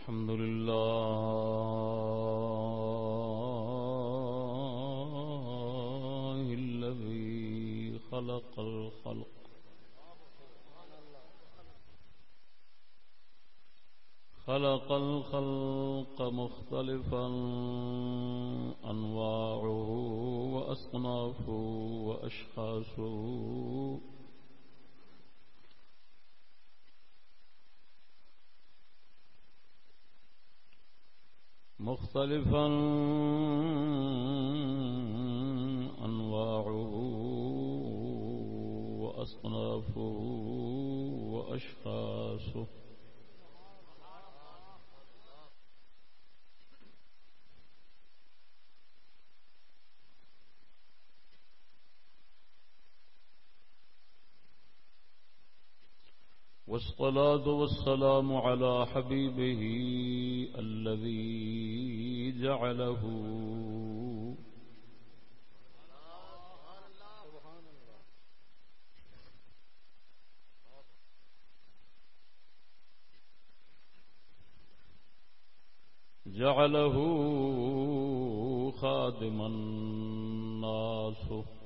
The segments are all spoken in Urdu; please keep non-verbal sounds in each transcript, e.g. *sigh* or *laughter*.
الحمد لله الذي خلق الخلق. خلق الخلق مختلفا أنواعه وأصنافه وأشخاصه. مختلفا. أنواعه وأصنافه وأشخاصه. والصلاة والسلام على حبيبه الذي جعله. جعله خادما الناس.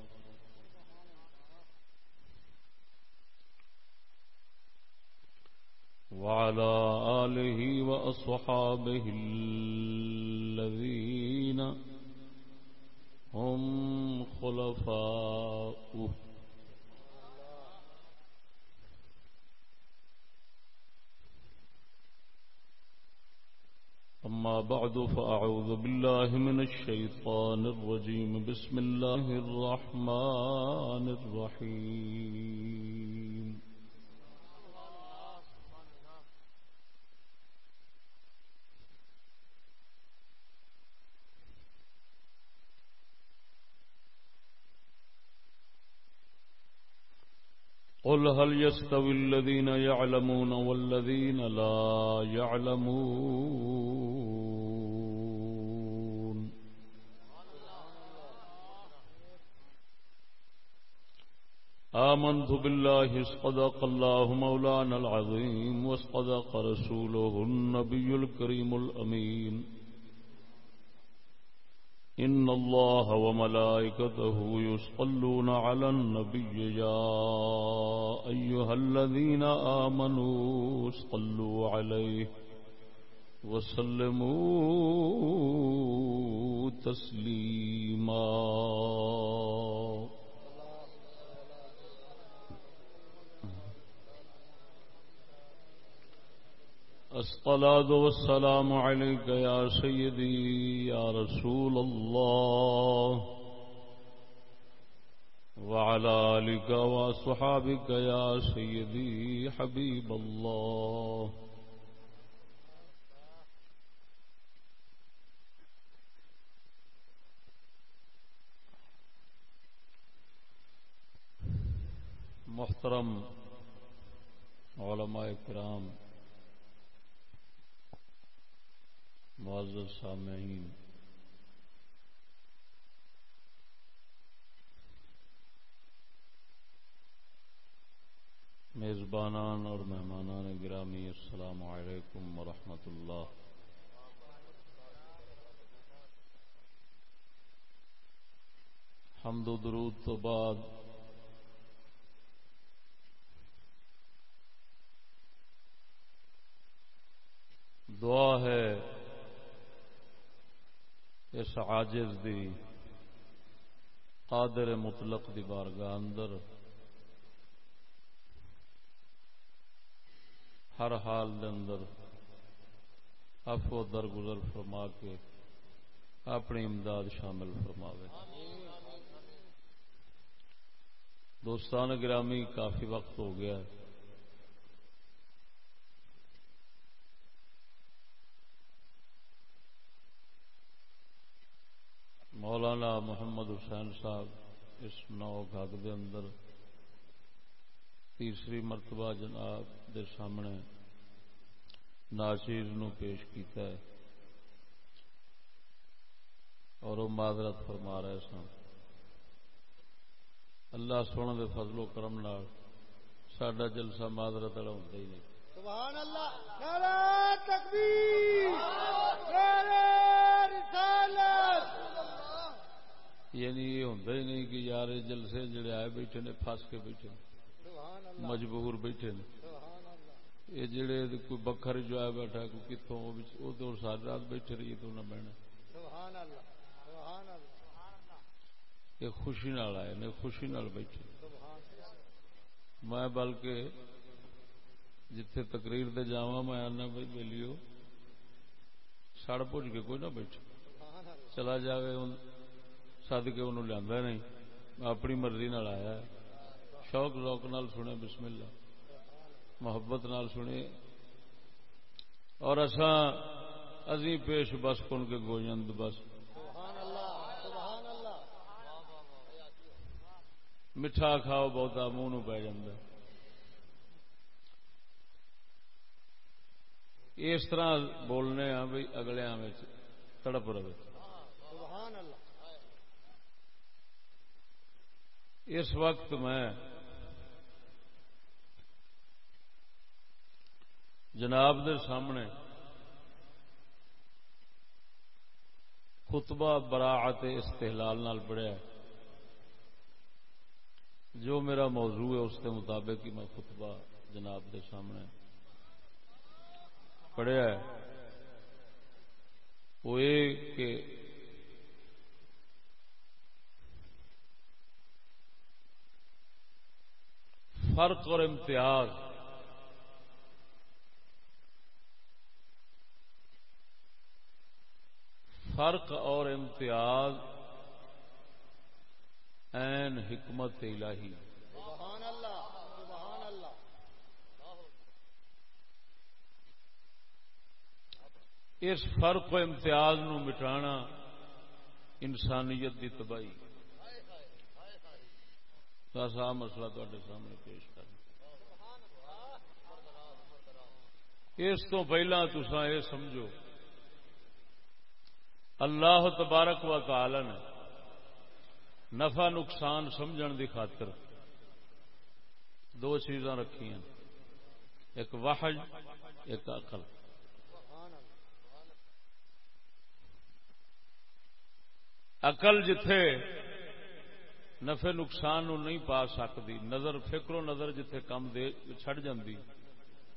وعلى آله وأصحابه الذين هم خلفاؤه. أما بعد فأعوذ بالله من الشيطان الرجيم. بسم الله الرحمن الرحيم. قل هل يستوي الذين يعلمون والذين لا يعلمون؟ آمنت بالله اصدق الله مولانا العظيم واصدق رسوله النبي الكريم الأمين. إن الله وملائكته يصلون على النبي يا أيها الذين آمنوا صلوا عليه وسلموا تسليماً الصلاة والسلام عليك يا سيدي، يا رسول الله. وعلى آلك وصحابك يا سيدي حبيب الله. محترم علماء کرام معذر سامعین۔ میزبانان اور مہمانان گرامی، السلام علیکم ورحمۃ اللہ۔ حمد و درود تو بعد دعا ہے اس عاجز دی قادر مطلق دی بارگاہ اندر ہر حال دے اندر افو درگزر فرما کے اپنی امداد شامل فرماوے۔ دوستان گرامی، کافی وقت ہو گیا ہے۔ مولانا محمد حسین صاحب اس نو گھگ دے اندر تیسری مرتبہ جناب دے سامنے ناچیز نو پیش کیتا ہے اور وہ معذرت فرما رہے سن۔ اللہ سونے دے فضل و کرم نال سڈا جلسہ معذرت والا ہوتا ہی نہیں۔ سبحان اللہ نعرہ تکبیر۔ نعرہ رسالت۔ یعنی یہ ہوں ہی نہیں کہ یار جلسے جڑے آئے بیٹھے نے پھس کے بیٹھے نے مجبور بیٹھے نے۔ یہ جڑے کوئی بکر جو آیا بیٹھا کوئی کتوں وہ تو ساری رات بیٹھے رہیے تو نہ بہنا اللہ یہ خوشی نال آئے نے خوشی نال بیٹھے۔ میں بلکہ جتھے تقریر دے جاواں میں آنا بھائی ویلیو سڑ پوچھ کے کوئی نہ بیٹھے۔ چلا جاوے ان سد کے انہوں لیا نہیں۔ اپنی مرضی نال آیا شوق ذوق نال سنے بسم اللہ محبت نال سنے۔ اور اساں ازیں پیش بس کن کے گوجند بس۔ سبحان میٹھا کھاؤ بہتا منہ نو پی جاندہ اس طرح بولنے ہاں بھئی، اگلے میں تڑپ رہے سبحان اللہ اس وقت میں جناب دے سامنے خطبہ براعت استحلال نال پڑھیا جو میرا موضوع ہے اس کے مطابق ہی میں خطبہ جناب دے سامنے پڑھیا ہے۔ وہ یہ کہ فرق اور امتیاز۔ فرق اور امتیاز۔ این حکمت الہی۔ سبحان اللہ سبحان اللہ اس فرق و امتیاز نو مٹانا انسانیت دی تباہی۔ بس آ مسئلہ تے سامنے پیش کر۔ اس تو پہلا تسا یہ سمجھو، اللہ تبارک و تعالی نے نفع نقصان سمجھن دی خاطر دو چیزاں رکھی ہیں۔ ایک وحج ایک عقل۔ عقل جتھے نفع نقصان نو نہیں پا سکتی۔ نظر فکر و نظر جتھے کم دے چھڑ جاندی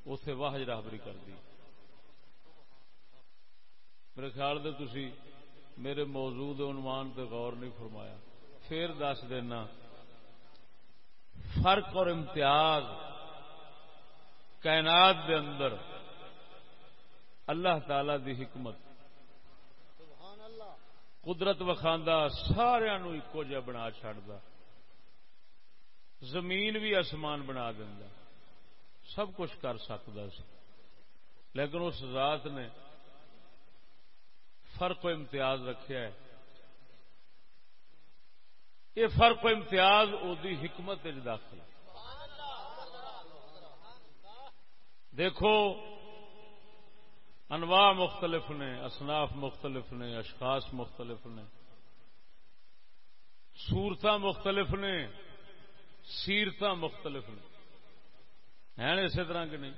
اتے واہج راہبری کر دی میرے خیال دے تسی میرے موجود عنوان تے غور نہیں فرمایا۔ پھر دس دینا، فرق اور امتیاز کائنات دے اندر اللہ تعالی دی حکمت قدرت وکھاندہ سارا نو ایکو جہ بنا چڈتا زمین بھی آسمان بنا دینا سب کچھ کر سکتا سی۔ لیکن اس ذات نے فرق و امتیاز رکھیا ہے۔ یہ فرق و امتیاز دی حکمت داخل دیکھو انواع مختلف نے، اصناف مختلف نے، اشخاص مختلف نے۔ صورت مختلف نے سیرت مختلف نے۔ ہیں اسی طرح کہ نہیں؟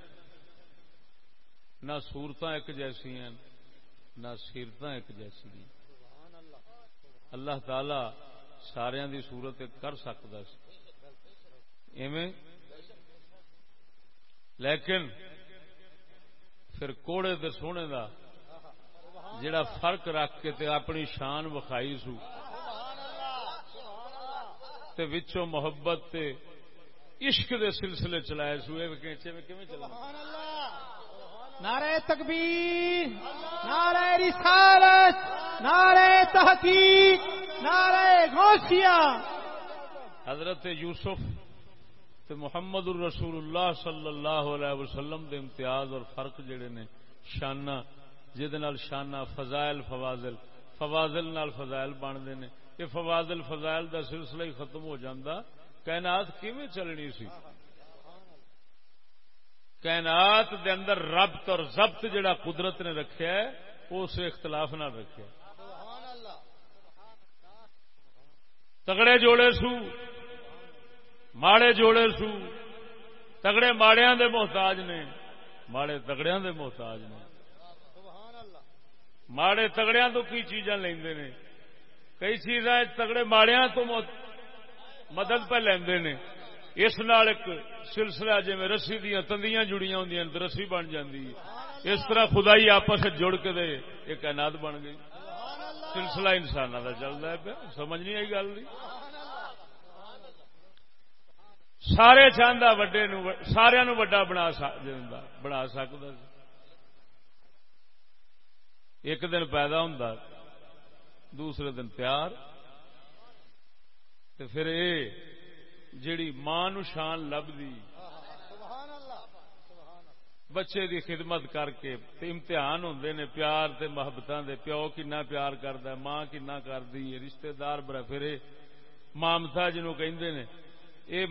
نہ صورت ایک جیسی ہیں، نہ سیرت ایک جیسی ہیں۔ اللہ اللہ تعالی سارا دی صورت کر سکتا ایویں؟ لیکن پھر کوڑے دے سونے دا جڑا فرق رکھ کے تے اپنی شان وکھائی سو۔ تے وچوں محبت تے عشق دے سلسلے چلائے سو۔ اے کیچے میں کیویں اللہ نعرہ تکبیر نعرہ رسالت نعرہ تحقیق نعرہ غوثیہ۔ حضرت یوسف تے محمد الرسول اللہ صلی اللہ علیہ وسلم دے امتیاز اور فرق جڑے نے، شانہ جہد نال شانہ، فضائل، فواضل۔ فواضل نال فضائل بنتے نے۔ یہ فواضل، فضائل دا سلسلہ ہی ختم ہو جاندہ کائنات کیویں چلنی سی؟ کائنات دے اندر ربط اور ضبط جڑا قدرت نے رکھیا ہے وہ اسے اختلاف نہ رکھیا۔ تگڑے جوڑے سو۔ ماڑے جوڑے سو تگڑے ماڑیاں دے محتاج نے ماڑے تگڑیاں دے محتاج نے ماڑے تگڑیاں تو کی چیزاں لیندے نے کئی چیزاں تگڑے ماڑیاں تو مدد پہ لیندے نے اس نال ایک سلسلہ جی رسی دیا تندیاں جڑیاں ہوں تو رسی بن جاندی ہے اس طرح خدائی آپس جڑ کے دے ایک کائنات بن گئی سلسلہ انسان کا چلتا ہے پیا سمجھ نہیں آئی گل سارے چاہتا وڈے نو سارا نو وڈا بنا بنا سکتا ایک دن پیدا ہوں دوسرے دن پیار۔ تے پھر اے جیڑی ماں نو شان لبدی بچے دی خدمت کر کے تے امتحان ہوندے نے، پیار تے محبتاں دے۔ پیو کنا پیار کردا ہے، ماں کنا کردی ہے، رشتہ دار برا۔ پھر اے مامتا جنوں کہندے نے، اے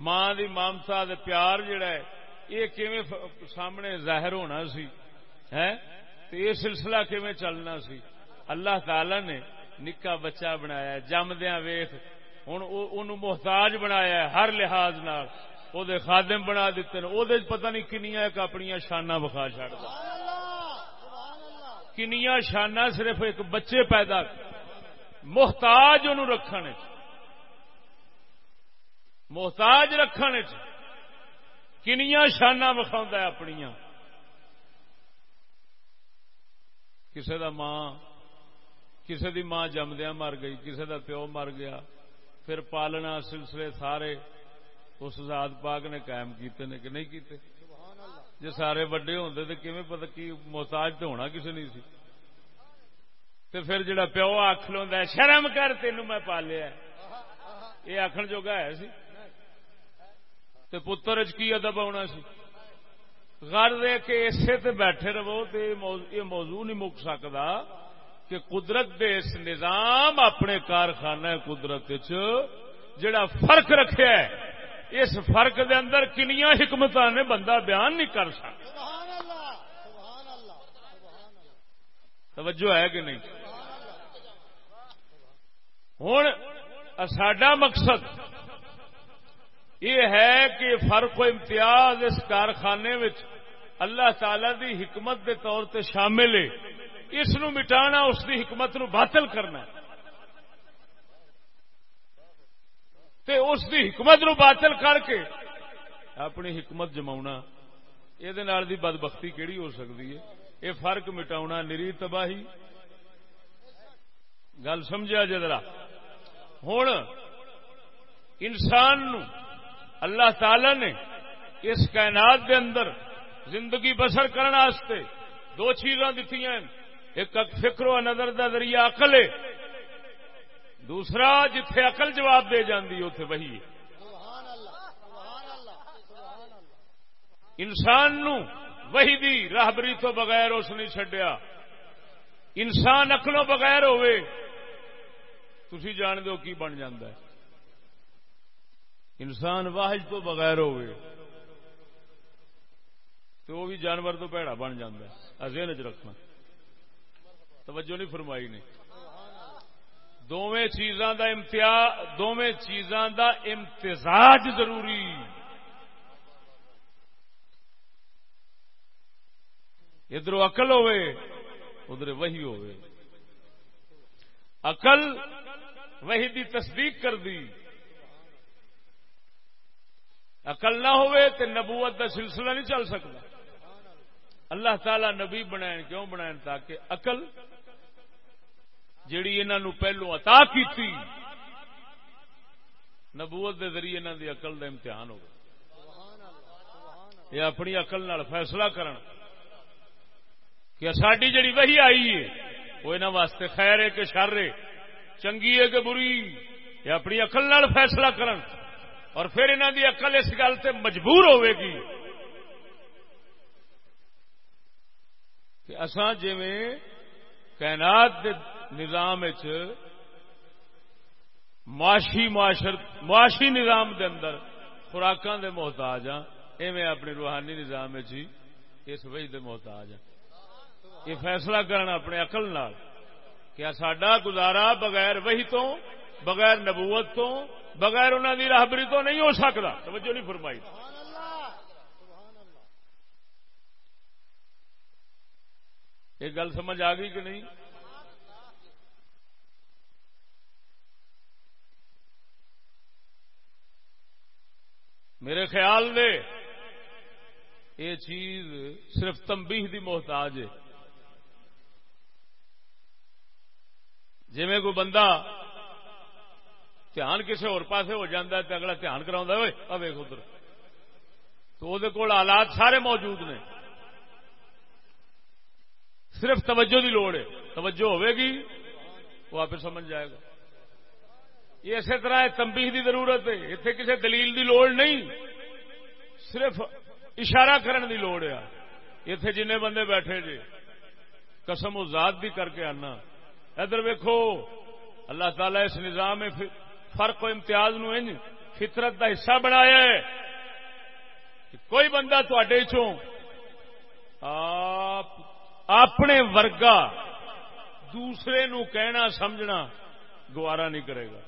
ماں دی مامتا دے پیار جڑا ہے یہ کیویں سامنے ظاہر ہونا سی؟ ہے تے یہ سلسلہ کیویں چلنا سی؟ اللہ تعالی نے نکا بچہ بنایا ہے، جمدیاں ویخ ہن او- اونوں محتاج بنایا ہر لحاظ نال۔ او دے خادم بنا دیتے نے او دے پتہ نہیں کنیاں ایک اپنیاں شاناں بخا چھڑدا سبحان اللہ کنیاں صرف ایک بچے پیدا محتاج انہوں رکھنے محتاج رکھنے کنیاں شاناں بخاؤں ہے اپنیاں۔ کسے دا ماں کسے دی ماں جمدیاں مر گئی کسے دا پیو مر گیا پھر پالنا سلسلے سارے اس ذات پاک نے قائم کیتے نے کہ نہیں کیتے؟ جی سارے وڈے ہوندے تے کیویں پتہ کی محتاج تو ہونا کسی نہیں سی۔ تے پھر جڑا پیو آخ لوندا ہے شرم کر تینوں میں پالیا۔ یہ آخر جوگا ہے سی۔ تے پتر چ کی ادب آنا سی؟ غرض ہے کہ اسے تے بیٹھے رہو تے یہ موضوع- نہیں مک سکتا کہ قدرت دے اس نظام اپنے کارخانہ قدرت چ جڑا فرق رکھیا ہے، اس فرق دے اندر کنیاں حکمتاں نے بندہ بیان نہیں کر سکتا۔ توجہ ہے کہ نہیں؟ ہوں ساڈا مقصد یہ ہے کہ فرق و امتیاز اس کارخانے وچ اللہ تعالی دی حکمت دے طور تے شامل ہے۔ اس نو مٹانا، اس دی حکمت نو باطل کرنا۔ ہے تے اس دی حکمت نو باطل کر کے اپنی حکمت جما یہ دی بدبختی کیڑی ہو سکتی ہے؟ یہ فرق مٹاونا نری تباہی۔ گل سمجھا جی ذرا۔ ہوں انسان نو اللہ تعالی نے اس کائنات دے اندر زندگی بسر کرنے واسطے دو چیزاں دیتی ہیں۔ ایک فکر و نظر دا ذریعہ عقل ہے۔ دوسرا جتھے عقل جواب دے جاندی اتے وہی ہے۔ انسان نو وہی دی راہبری تو بغیر اس نے چڈیا انسان اکلوں بغیر ہوئے تھی جان دو کی بن جاندہ ہے۔ انسان واحد تو بغیر ہوئے، تو وہ بھی جانور تو پیڑا بن جاندہ ہے چ رکھنا۔ توجہ نہیں فرمائی نے۔ دونوں چیزاں دا امتیاز دونوں چیزاں دا امتزاج ضروری۔ ادھر اقل ہوئے، ادھر وہی ہوئے۔ اقل وہی دی تصدیق کر دی۔ اقل نہ ہوئے تو نبوت کا سلسلہ نہیں چل سکتا۔ اللہ تعالی نبی بنائے کیوں بنائے تاکہ اقل جیڑی انہوں پہلو عطا کی نبوت دے ذریعے انہوں دی اقل دا امتحان ہوگا یہ اپنی اقل نال فیصلہ کرن کہ ساری جڑی وہی آئی ہے، وہ انہوں واسطے خیر ہے کہ شر ہے، چنگی ہے کہ بری، یہ اپنی اقل نال فیصلہ کرن۔ اور پھر انہوں دی اقل اس گل سے مجبور ہوئے گی کہ اساں جویں کائنات دے نظام وچ معاشی معاشی نظام دے اندر خوراکاں دے محتاج ہاں ایویں اپنے روحانی نظام وچ اس وجہ دے محتاج ہاں۔ یہ فیصلہ کرنا اپنے عقل نال کہ ساڈا گزارا بغیر وہی تو، بغیر نبوت تو بغیر انہوں دی راہبری تو نہیں ہو سکتا توجہ نہیں فرمائی۔ یہ گل سمجھ آ گئی کہ نہیں؟ میرے خیال دے یہ چیز صرف تمبیح دی محتاج ہے۔ جی میں کوئی بندہ دھیان کسی اور پاسے ہو جاتا ہے تو اگلا دھیان کرا ویخ ادھر تو وہ کول آلات سارے موجود نے صرف توجہ دی لوڑ ہے توجہ ہوے گی وہ آپ سمجھ جائے گا یہ اسی طرح تمبی دی ضرورت ہے اتنے کسی دلیل دی لوڑ نہیں صرف اشارہ کرن دی لوڑ ہے اتے جن بندے بیٹھے جی قسم و ذات بھی کر کے آنا ادھر ویکو اللہ تعالی اس نظام میں فرق و امتیاز نو فطرت کا حصہ بنایا ہے۔ کوئی بندہ تڈے چوں اپنے ورگا دوسرے نو کہنا سمجھنا گوارا نہیں کرے گا۔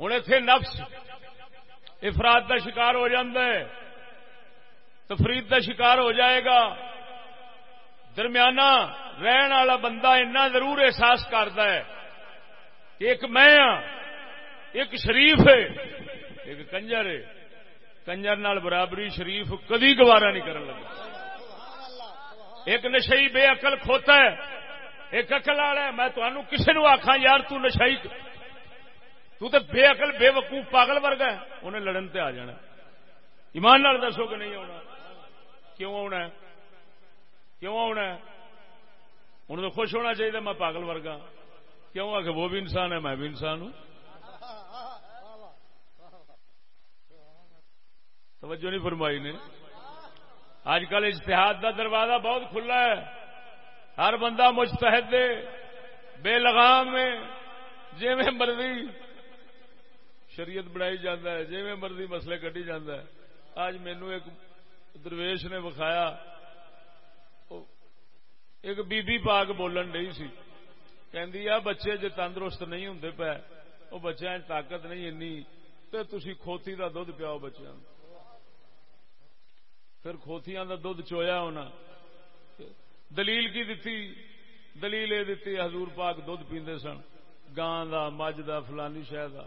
ہوں اتے نفس افراد کا شکار ہو ہے، تفرید کا شکار ہو جائے گا۔ درمیانہ رہن والا بندہ اتنا ضرور احساس کرتا ہے۔ ایک میں ہاں ایک شریف ہے، ایک کنجر ہے۔ کنجر نال برابری شریف کدی گوارا نہیں کرن لگا ایک نشئی بے اقل کھوتا ہے، ایک اقل والا ہے، میں تمہوں کسی نو آخا یار تو نشائی تو تے بے اقل بے وقوف پاگل ورگا ہے، انہیں لڑن تے آ جانا ایمان نال دسو کہ نہیں آنا کیوں آنا ہے؟ کیوں آنا ہے؟ انہوں تو خوش ہونا چاہیے، میں پاگل ورگا ہاں۔ کیوں آ کہ وہ بھی انسان ہے، میں بھی انسان ہوں؟ توجہ نہیں فرمائی نے۔ آج کل اشتہاد کا دروازہ بہت کھلا ہے۔ ہر بندہ مستحد دے بے لگام میں جی میں مرضی شریعت بنائی جاتا ہے جی میں مرضی مسئلے کٹی جاتا ہے۔ آج مینو ایک درویش نے بخایا ایک بی بی پاک بولن نہیں سی۔ کہ بچے جی تندرست نہیں ہوں پے وہ بچوں طاقت نہیں اینی تو تھی کھوتی کا دھد پیاؤ بچوں پھر کھوتیاں کا دھد چویا ہونا دلیل کی دتی دلیل یہ دیتی حضور پاک دھد پیندے سن گان کا مجھ کا فلانی شہ کا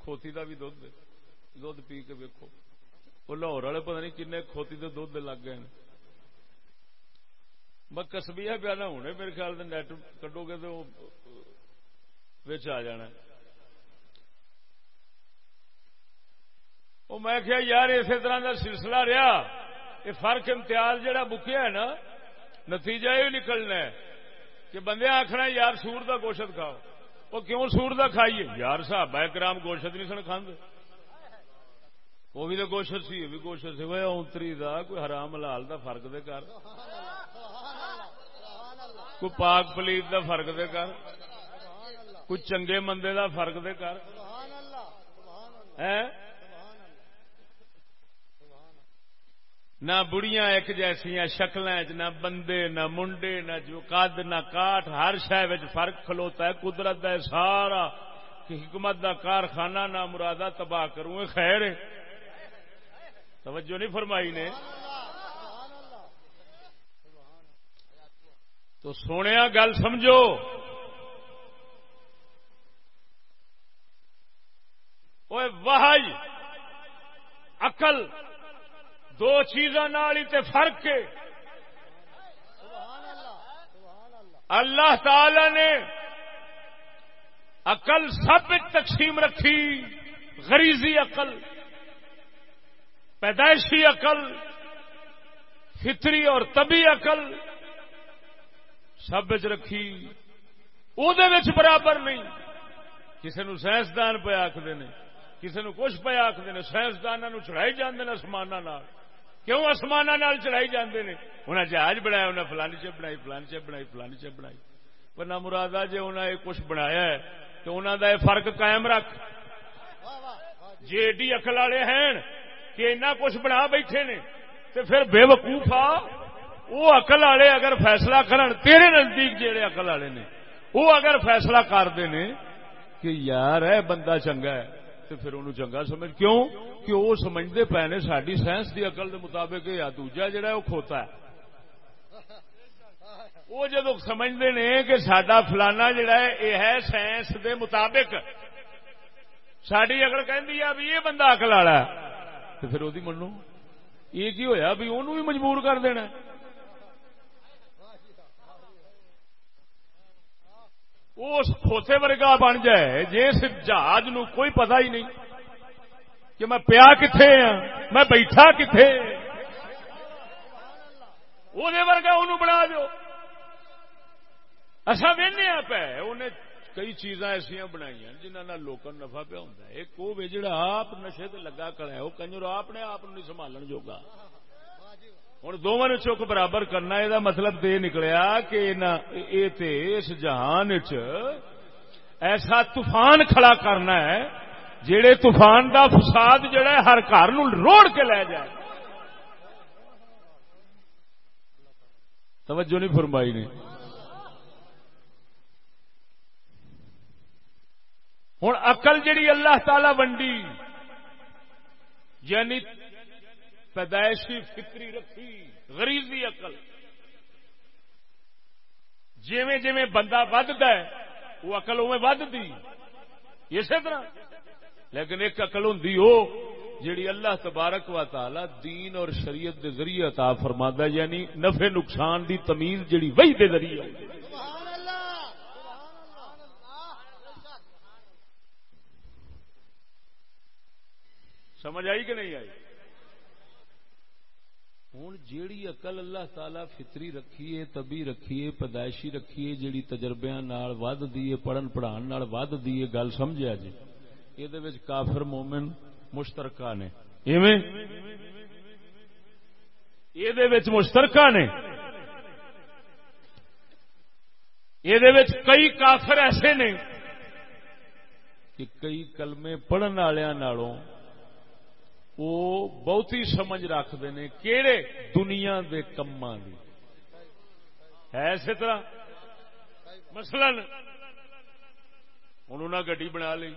کھوتی کا بھی دھد دھد پی کے ویکو وہ لاہور والے پتہ نہیں کن کھوتی کے دھد لگ گئے میں کسبیا پیا نہ ہونے میرے خیال سے نیٹ کڈو گے تو آ جانا وہ میں کیا یار اسی طرح کا سلسلہ رہا یہ فرق امتیاز جہا بکیا ہے نا نتیجہ یہ نکلنا ہے کہ بندے آخنا یار سور کا گوشت کھاؤ وہ کیوں سور کا کھائیے یار صاحب کرام گوشت نہیں سن کھانے وہ بھی تو گوشت سی، یہ بھی گوشت سی۔ وہ اونتری دا کوئی حرام لال دا فرق دے کر۔ کوئی پاک پلیت دا فرق دے کر۔ کوئی چنگے مندے دا فرق دے کر۔ نہ بڑیاں ایک جیسیا شکل نہ بندے، نہ منڈے، نہ جو قد، نہ کاٹ۔ ہر شہ فرق کھلوتا ہے، قدرت دا سارا۔ حکمت دا کارخانہ نہ مرادہ تباہ کروں خیر توجہ نہیں فرمائی نے۔ تو سونے گل سمجھو۔ وہ اقل دو چیزوں تے فرق ہے۔ اللہ تعالی نے عقل سب تقسیم رکھی، غریزی عقل۔ پیدائشی عقل، فطری اور طبی عقل سب رکھی وہ برابر نہیں۔ کسی نو سائنسدان پہ آخر کسی نو کچھ پہ آخر سائنسدانوں چڑھائی جانے آسمان کیوں آسمان چڑھائی جاندے نے؟ انہیں جہاز بنایا انہیں فلانی چپ بنائی، فلانی چپ بنائی، فلانی چپ بنائی۔ پر نہ مراد جی انہیں یہ کچھ بنایا ہے، تو انہوں کا یہ فرق قائم رکھ۔ جی ایڈی اکل والے ہیں کہ اتنا کچھ بنا بیٹھے نے تو پھر بے وقوف آ وہ اقل والے اگر فیصلہ کرن، تیرے نزدیک جہے اقل والے نے وہ اگر فیصلہ کرتے ہیں کہ یار ہے بندہ چنگا ہے تو پھر انہوں چنگا سمجھ، کیوں؟ کہ وہ سمجھتے پے نے ساری سائنس کی اقل کے مطابق یا دوجا جڑا ہے وہ کھوتا ہے۔ وہ جدو سمجھتے ہیں کہ سڈا فلانا جڑا ہے یہ ہے سائنس دے مطابق ساری اکل کہ یہ بندہ اکل والا تو پھر وہ منو یہ کی ہویا بھی انہوں بھی مجبور کر دینا اس کھوتے ورگا بن جائے جس جہاز نو کوئی پتہ ہی نہیں کہ میں پیا کتنے ہاں میں بیٹھا کتنے وہ ورگا انہوں بنا دو اصا وہنے پہ انہیں کئی چیزاں ایسا بنائی جنہوں لوگ نفا پیا ہوں ایک وہ بھی جڑا آپ نشے تے لگا کڑا ہے وہ کنجر آپ نے آپ نہیں سنبھالن جوگا۔ ہوں دونوں نے چک برابر کرنا یہ مطلب یہ نکلیا کہ اس جہان ایسا طوفان کھڑا کرنا ہے جہے طوفان دا فساد جڑا ہے، ہر گھر روڑ کے لے جائے۔ توجہ نہیں فرمائی نے۔ ہوں اقل جڑی اللہ تعالی ونڈی یعنی پیدائشی فکری رکھی، غریزی اقل جیویں جیویں بندہ ودتا ہے وہ اقل اوے ودتی اسی طرح۔ لیکن ایک اقل ہوں وہ جیڑی اللہ تبارک و تعالی دین اور شریعت دے ذریعے عطا فرماتا یعنی نفع نقصان دی تمیز جیڑی وہی دے ذریعے۔ سمجھ آئی کہ نہیں آئی؟ ہوں جیڑی اقل اللہ تعالی فطری رکھیے تبھی رکھیے، پیدائشی رکھیے، جیڑی تجربے ود دیے پڑھن پڑھان ود دیے گل سمجھا جی؟ یہ کافر مومن مشترکہ نے۔ یہ مشترکہ نے۔ یہ کئی کافر ایسے نے کہ کئی کلمے پڑھن والوں وہ بہتی سمجھ رکھتے ہیں کہڑے دنیا کے کما کی ہے اسی طرح مثلا ہوں گڈی بنا لی۔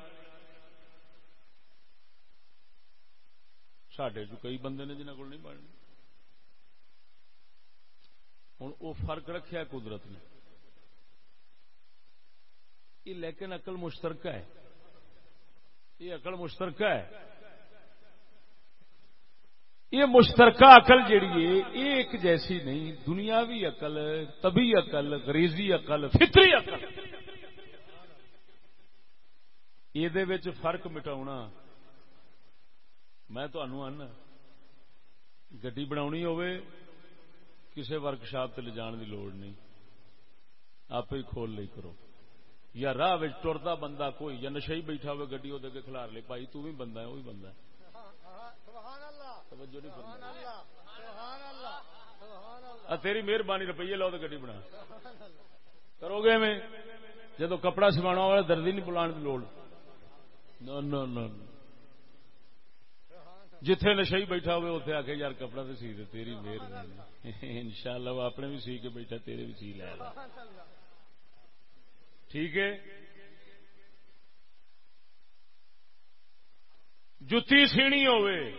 سڈے چ کئی بندے نے جنہ کو نہیں بننی۔ ہوں وہ فرق رکھا قدرت نے۔ یہ لیکن اقل مشترکہ ہے۔ یہ اقل مشترکہ ہے۔ یہ مشترکہ عقل جیڑی ہے یہ ایک جیسی نہیں، دنیاوی عقل، طبی عقل، غریزی عقل، فطری عقل۔ یہ فرق مٹا میں آنا، گڈی بنا کسی ورکشاپ سے لے جان کی لوڑ نہیں۔ آپ ہی کھول لی کرو۔ یا راہ ٹرتا بندہ کوئی، یا نشے ہی بیٹھا ہوئے گڈی وہ کھلار لے پائی تو بھی بندہ ہے وہی بندہ ہے۔ تیری مہربانی روپیے لو تو گی بنا۔ کرو گے میں؟ جدو کپڑا سوانا ہوا دردی نہیں بلا لوڑ۔ جتھے نشے بیٹھا ہوئے اتنے آ کے یار کپڑا تو سی دے تیری مہربانی۔ *laughs* ان شاء اللہ وہ اپنے بھی سی کے بیٹھا تیرے بھی سی لے ٹھیک ہے؟ جتی سینی ہوئے،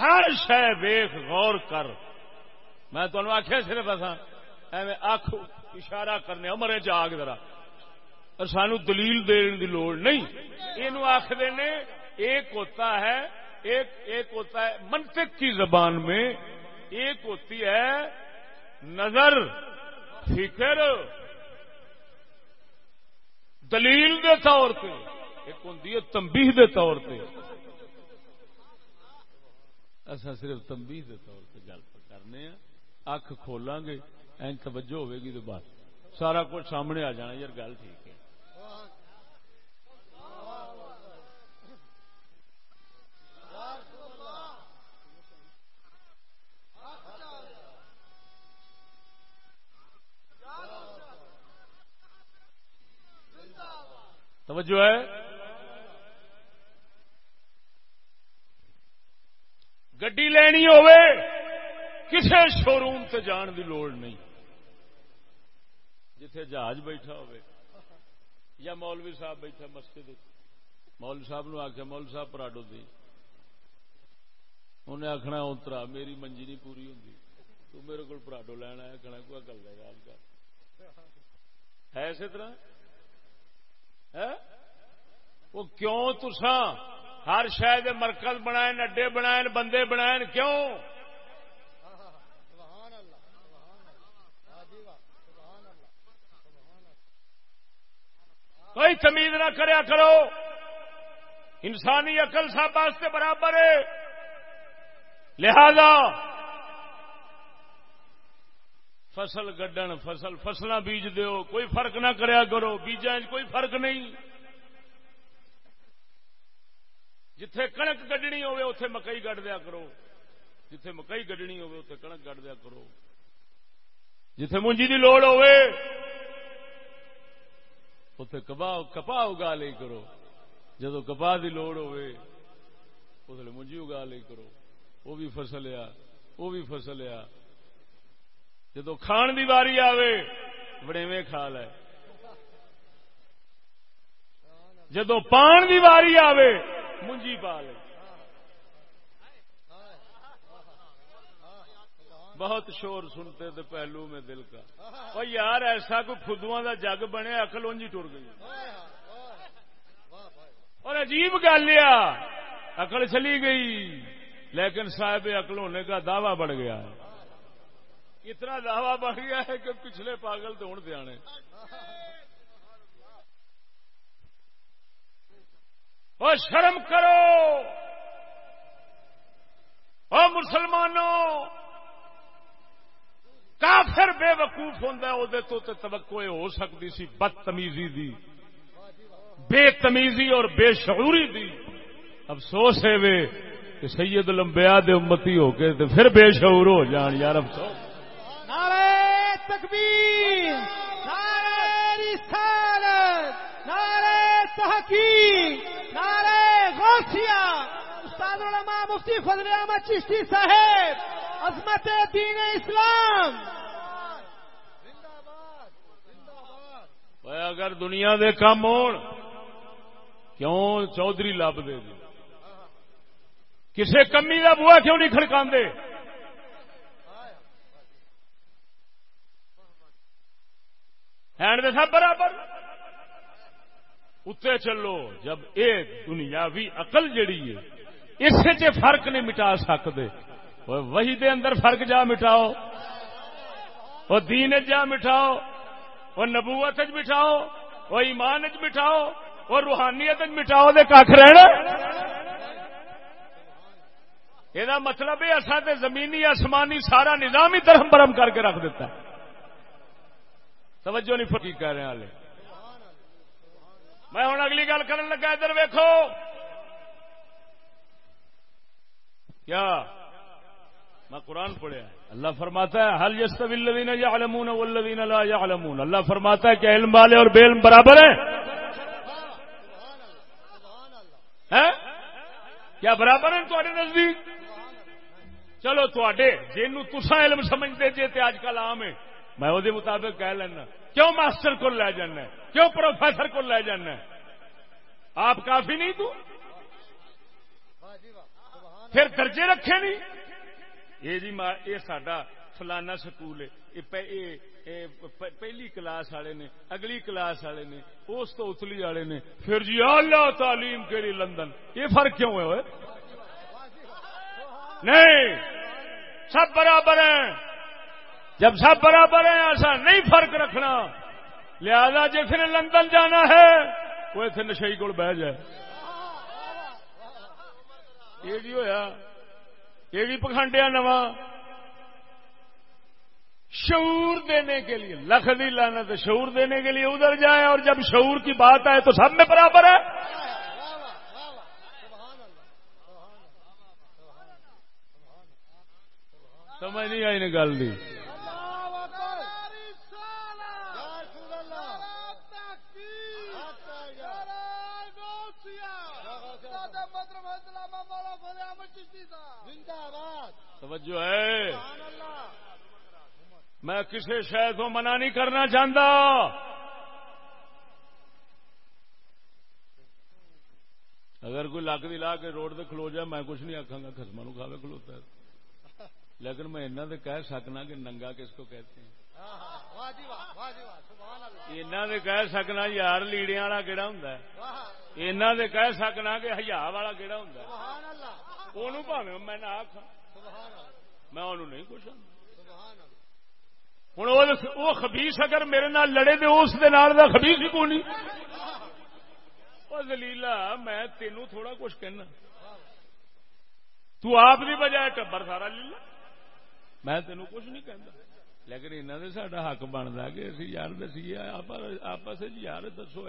ہر شہ ویخ، غور کر۔ میں تمہیں آخیا صرف ایسا، ایویں اکھ اشارہ کرنے امرے جاگ ذرا۔ سانو دلیل دین دی لوڑ نہیں۔ یہ آخر نے، ایک ہوتا ہے، ایک ایک ہوتا ہے، منطق کی زبان میں، ایک ہوتی ہے نظر، فکر۔ دلیل دے طور پہ، ایک ہوں تمبی دے طور پہ۔ اصا صرف تمبی کے طور پہ گل کرنے ہاں۔ اکھ کھولاں گے، این توجہ ہوے گی تو بس۔ سارا کچھ سامنے آ جانا، یار گل ٹھیک ہے۔ توجہ ہے؟ گڈی لینی ہوے کسے شو روم سے جان دی لوڑ نہیں۔ جتھے جہاز بیٹھا ہوئے یا مولوی صاحب بیٹھا مسجد مول صاحب نو آخیا مول صاحب پراڈو دی۔ انہیں آخنا اترا، میری منجی نہیں پوری ہوں تو میرے کو پراڈو لینا ہے کہنا کوئی گل لے گا ہے اسی طرح؟ وہ کیوں تسا ہر شاید مرکز بنائے اڈے بنائے بندے بنائے کیوں؟ کوئی تمیز نہ کریا کرو۔ انسانی عقل سب واسطے برابر ہے۔ لہذا فصل گڈن فصل فصل بیج دیو، کوئی فرق نہ کریا کرو۔ بیجا کوئی فرق نہیں۔ جتھے کنک گڈنی ہوے اتے مکئی گڈ دیا کرو۔ جتھے مکئی گڈنی ہوے اتے کنک گڈ دیا کرو۔ جتھے مونجی دی لوڑ ہوے اتے کپا اگا لی کرو۔ جدو کپا دی لوڑ ہوے اس لیے منجی اگا لی کرو۔ وہ بھی فصل آ وہ بھی فصل آ۔ جدو کھان دی واری آوے وڑےویں کھا لے۔ جدو پان دی واری آوے منجی پا لے بہت شور سنتے تھے پہلو میں دل کا۔ اور یار، ایسا کوئی خدوا کا جگ بنے اکل اونجی ٹر گئی۔ اور عجیب گل اکل چلی گئی۔ لیکن صاحب، عقل ہونے کا دعوی بڑھ گیا۔ ہے اتنا دعوی بڑھ گیا ہے کہ پچھلے پاگل تو ہوں دیا اور شرم کرو۔ اور مسلمانوں کافر بے وقوف ہوں تو توقع ہو سکتی سی، بدتمیزی دی، بے تمیزی اور بے شعوری دی۔ افسوس ہے وے کہ سید لمبیا دے امتی ہو کے تو پھر بے شعور ہو جان، یار افسوس۔ نعرہ تکبیر، نعرہ رسالت، نعرہ تحقیق۔ نعرہ غوثیہ استاد علماء مفتی فضل احمد چشتی صاحب، عظمت دین اسلام۔ اگر دنیا دے کام ہو کیوں چودھری لب دے دی؟ کسے کمی کا بوا کیوں نہیں کھڑکا دے سب برابر۔ اتنے چلو جب یہ دنیاوی اقل جڑی ہے اس فرق نہیں مٹا سکتے وہی دے اندر فرق جا مٹاؤ وہ دین جا مٹھاؤ وہ نبوت مٹھاؤ وہ ایمان چ مٹھاؤ وہ روحانیت مٹاؤ دے کھ رہنا یہ مطلب ہے اصا تے زمینی آسمانی سارا نظام ہی درم برم کر کے رکھ دیتا ہے توجہ نہیں فکی کہہ رہے والے میں ہوں اگلی گل کرن لگا ادھر ویکو کیا؟ میں قرآن پڑھیا۔ اللہ فرماتا ہے حل یس الذین یعلمون والذین لا یعلمون اللہ فرماتا ہے کہ علم والے اور بے علم برابر ہیں۔ کیا برابر ہیں تھوڑے نزدیک؟ چلو تھوڑے جن تسا علم سمجھتے جی تے اج کل عام ہے میں وہ مطابق کہہ لینا، کیوں ماسٹر کو لے جانا کیوں پروفیسر کو لے جانا آپ کافی نہیں تو؟ پھر درجے رکھے نہیں؟ یہ جی یہ سڈا فلانا سکول ہے۔ پہلی کلاس والے نے، اگلی کلاس والے نے، اس تو اتلی والے نے۔ پھر جی اللہ تعلیم کے لیے لندن؟ یہ فرق کیوں ہے؟ نہیں، سب برابر ہیں۔ جب سب برابر ہیں، ایسا نہیں فرق رکھنا۔ لہذا جس نے لندن جانا ہے، وہ اتنے نشئی کو بہ جائے۔ یہ جی ہوا یہ بھی پکھانڈیا نوا شعور دینے کے لیے، لکھ دی لانا تو شعور دینے کے لیے ادھر جائیں اور جب شعور کی بات آئے تو سب میں برابر ہے۔ سمجھ نہیں آئی نے گل دی۔ توجہ ہے۔ میں کسی شہر کو منع نہیں کرنا چاہتا اگر کوئی لک دی لا کے روڈ تے کھلو جائے میں کچھ نہیں آخا گا خسما نو کھاوے کھلوتا ہے۔ لیکن میں انہوں نے کہہ سکنا کہ ننگا کس کو کہتے ہیں۔ جی واہ واہ جی اللہ۔ انہوں نے کہہ سکنا یار لیڑیاں والا کہڑا ہوں انہوں نے کہہ سکنا کہ ہزار والا کہڑا ہوں سبحان اللہ میں نہ آخا میں انہوں نہیں کچھ ہوں وہ خبیس اگر میرے نال لڑے تو اس دے نال دا خبیس ہی کون وہ دلیلا میں تینوں تھوڑا کچھ کہنا تو آپ دی بجائے ٹبر سارا لے لا میں تینوں کچھ نہیں کہنا لیکن انہوں نے ساڈا حق بنتا کہ اسی یار دسیے آپس یار دسو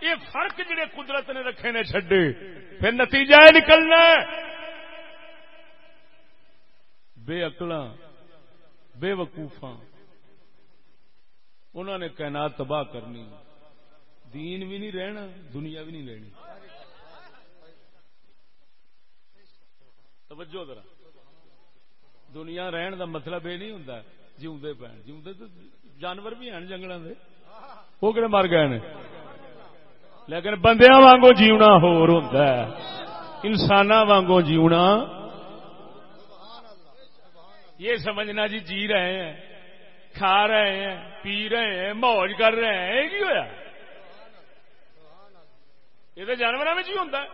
یہ فرق جڑے قدرت نے رکھے نے چڈے پھر نتیجہ نکلنا بے اکل بے وقوفا انہوں نے کائنات تباہ کرنی۔ دین بھی نہیں رہنا، دنیا بھی نہیں رہنی۔ توجہ ذرا۔ دنیا رہن دا مطلب یہ نہیں ہوں جیوندے پین جیوندے تو جانور بھی ہیں جنگل دے۔ وہ کہڑے مر گئے لیکن بندیاں وانگو جیونا ہور ہوندا ہے۔ انساناں وانگو جیونا۔ یہ سمجھنا جی جی رہے ہیں، کھا رہے ہیں، پی رہے ہیں موج کر رہے ہیں، یہ کی ہوا یہ تو جانوروں میں جی ہی ہوتا ہے۔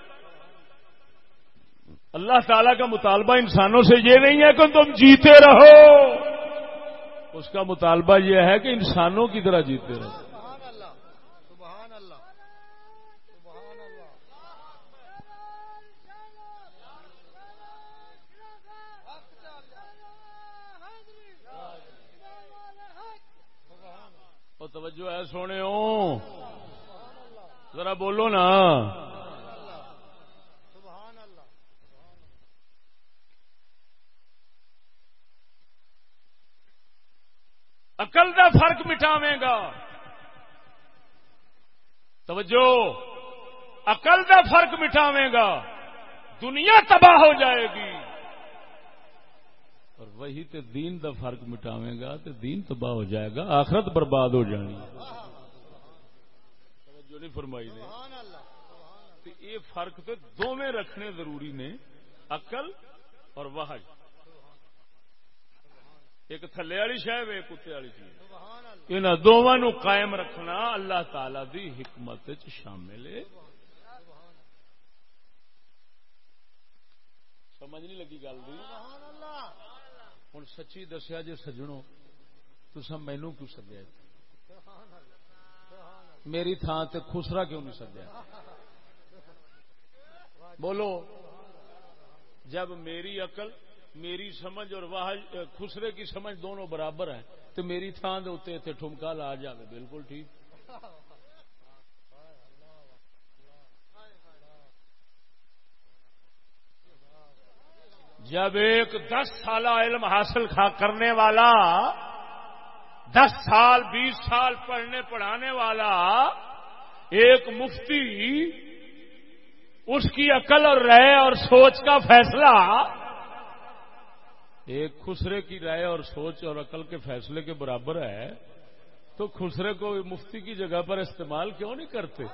اللہ تعالی کا مطالبہ انسانوں سے یہ نہیں ہے کہ تم جیتے رہو۔ اس کا مطالبہ یہ ہے کہ انسانوں کی طرح جیتے رہو سبحان اللہ سبحان اللہ سبحان اللہ اور توجہ ہے سونے ہو۔ ذرا بولو نا۔ سبحان اللہ عقل دا فرق مٹاوے گا۔ توجہ۔ عقل دا فرق مٹاوے گا۔ دنیا تباہ ہو جائے گی۔ اور وہی تے دین دا فرق مٹاوے گا تے دین تباہ ہو جائے گا، آخرت برباد ہو جانی۔ توجہ نہیں فرمائی نے۔ تے یہ فرق تے دونوں رکھنے ضروری نے، عقل اور وحج ایک تھلے والی شہ ایک کتے والی چیز۔ ان دونوں نو قائم رکھنا اللہ تعالی دی حکمت چ شامل ہے۔ سمجھ نہیں لگی گل دی؟ ہوں۔ سچی دسیا جی سجنوں تسا مینو کیوں سدیا؟ میری تھان تے خسرا کیوں نہیں سدیا؟ بولو، جب میری عقل، میری سمجھ اور واہ خسرے کی سمجھ دونوں برابر ہیں تو میری تھان دے اتنے اتنے ٹھمکا لا جائے بالکل ٹھیک۔ جب ایک دس سالہ علم حاصل کرنے والا، دس سال، بیس سال پڑھنے، پڑھانے والا، ایک مفتی اس کی عقل اور رائے اور سوچ کا فیصلہ، ایک خسرے کی رائے اور سوچ اور عقل کے فیصلے کے برابر ہے، تو خسرے کو مفتی کی جگہ پر استعمال کیوں نہیں کرتے؟